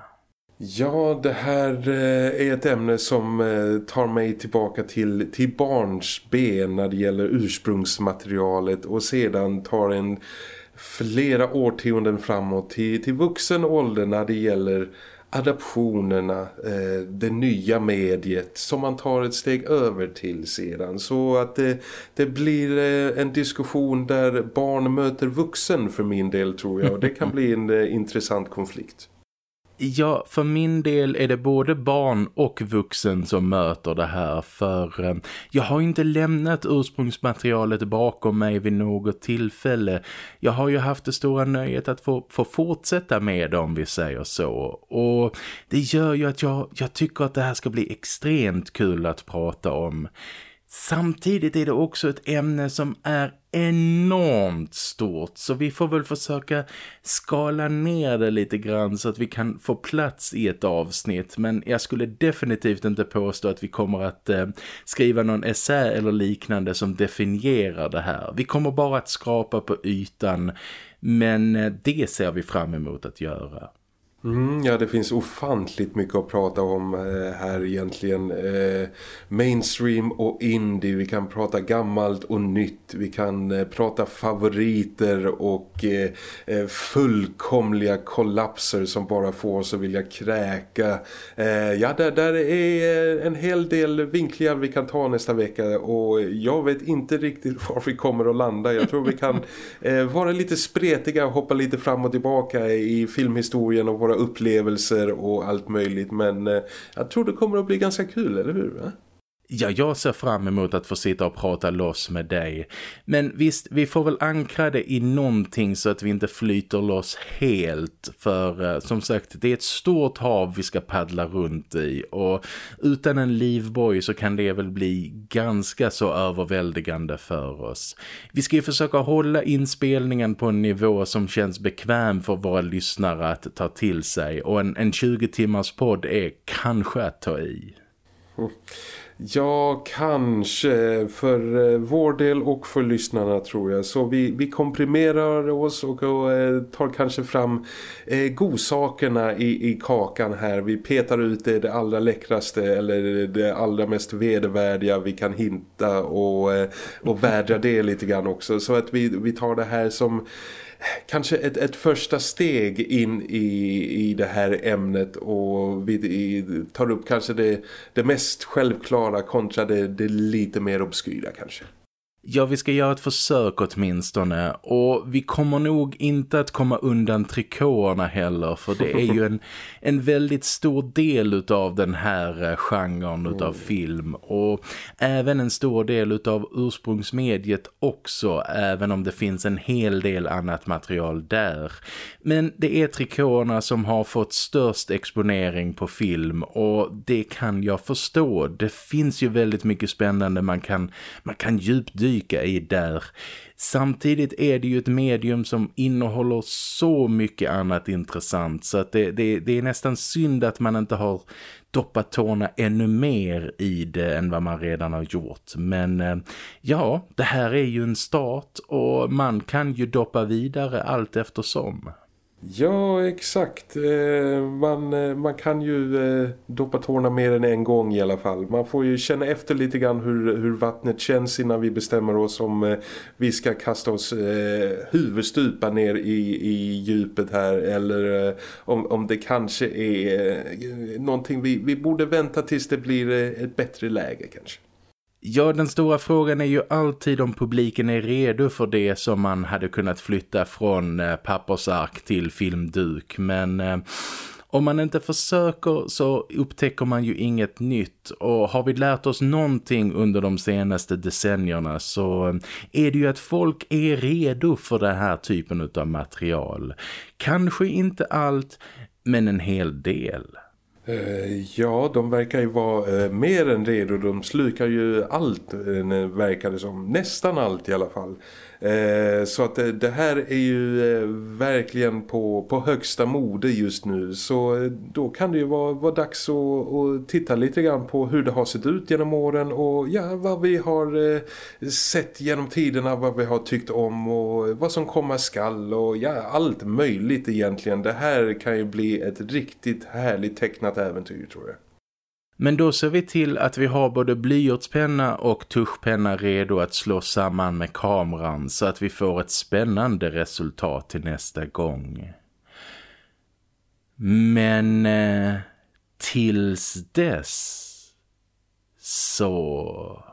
Ja, det här eh, är ett ämne som eh, tar mig tillbaka till, till barns ben när det gäller ursprungsmaterialet och sedan tar en flera årtionden framåt till, till vuxen ålder när det gäller adaptionerna, eh, det nya mediet som man tar ett steg över till sedan. Så att det, det blir en diskussion där barn möter vuxen för min del tror jag. Och det kan bli en intressant konflikt. Ja, för min del är det både barn och vuxen som möter det här för eh, jag har inte lämnat ursprungsmaterialet bakom mig vid något tillfälle. Jag har ju haft det stora nöjet att få, få fortsätta med det om vi säger så och det gör ju att jag, jag tycker att det här ska bli extremt kul att prata om. Samtidigt är det också ett ämne som är enormt stort så vi får väl försöka skala ner det lite grann så att vi kan få plats i ett avsnitt men jag skulle definitivt inte påstå att vi kommer att eh, skriva någon essä eller liknande som definierar det här. Vi kommer bara att skrapa på ytan men eh, det ser vi fram emot att göra. Mm, ja, det finns ofantligt mycket att prata om eh, här egentligen. Eh, mainstream och indie. Vi kan prata gammalt och nytt. Vi kan eh, prata favoriter och eh, eh fullkomliga kollapser som bara får oss att vilja kräka. Eh, ja, där, där är eh, en hel del vinklingar vi kan ta nästa vecka och jag vet inte riktigt <laughs> var vi kommer att landa. Jag tror vi kan <laughs> eh, vara lite spretiga och hoppa lite fram och tillbaka i filmhistorien och våra upplevelser och allt möjligt. Men eh, jag tror det kommer att bli ganska kul, eller hur? Va? Ja, jag ser fram emot att få sitta och prata loss med dig. Men visst, vi får väl ankra det i någonting så att vi inte flyter loss helt. För eh, som sagt, det är ett stort hav vi ska paddla runt i. Och utan en livboj så kan det väl bli ganska så överväldigande för oss. Vi ska ju försöka hålla inspelningen på en nivå som känns bekväm för våra lyssnare att ta till sig. Och en, en 20 timmars podd är kanske att ta i. Mm. <laughs> Ja, kanske för eh, vår del och för lyssnarna tror jag. Så vi, vi komprimerar oss och, och eh, tar kanske fram eh, godsakerna i, i kakan här. Vi petar ut det, det allra läckraste eller det allra mest vedervärdiga vi kan hitta och, eh, och vädra det lite grann också. Så att vi, vi tar det här som kanske ett, ett första steg in i, i det här ämnet och vi i, tar upp kanske det, det mest självklara kontra det, det lite mer obskyra kanske. Ja, vi ska göra ett försök åtminstone och vi kommer nog inte att komma undan trikåerna heller för det är ju en, <laughs> en väldigt stor del av den här eh, genren utav mm. film och även en stor del utav ursprungsmediet också även om det finns en hel del annat material där. Men det är trikåerna som har fått störst exponering på film och det kan jag förstå. Det finns ju väldigt mycket spännande man kan, man kan djupdyka djupdyka i där. Samtidigt är det ju ett medium som innehåller så mycket annat intressant så att det, det, det är nästan synd att man inte har doppat tårna ännu mer i det än vad man redan har gjort. Men eh, ja, det här är ju en start och man kan ju doppa vidare allt eftersom. Ja, exakt. Eh, man, eh, man kan ju eh, doppa tårna mer än en gång i alla fall. Man får ju känna efter lite grann hur, hur vattnet känns innan vi bestämmer oss om vi ska kasta oss huvudstupa ner i, i djupet här eller om, om det kanske är någonting vi, vi borde vänta tills det blir ett bättre läge kanske. Ja, den stora frågan är ju alltid om publiken är redo för det som man hade kunnat flytta från eh, pappersark till filmduk. Men eh, om man inte försöker så upptäcker man ju inget nytt. Och har vi lärt oss någonting under de senaste decennierna så eh, är det ju att folk är redo för den här typen av material. Kanske inte allt, men en hel del. Eh, ja, de verkar ju vara eh, mer än redo. De slukar ju allt, eh, verkar det som. Nästan allt i alla fall. Eh, så att eh, det, här är ju eh, verkligen på, på högsta mode just nu. Så då kan det ju vara, vara dags att, att titta lite grann på hur det har sett ut genom åren. Och ja, vad vi har sett genom tiderna, vad vi har tyckt om och vad som komma skall. Och ja, allt möjligt egentligen. Det här kan ju bli ett riktigt härligt tecknat äventyr tror jag. Men då ser vi till att vi har både blyertspenna och tuschpenna redo att slå samman med kameran så att vi får ett spännande resultat till nästa gång. Men eh, tills dess så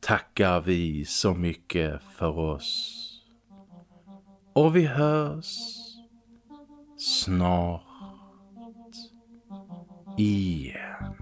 tackar vi så mycket för oss. Och vi hörs snart igen.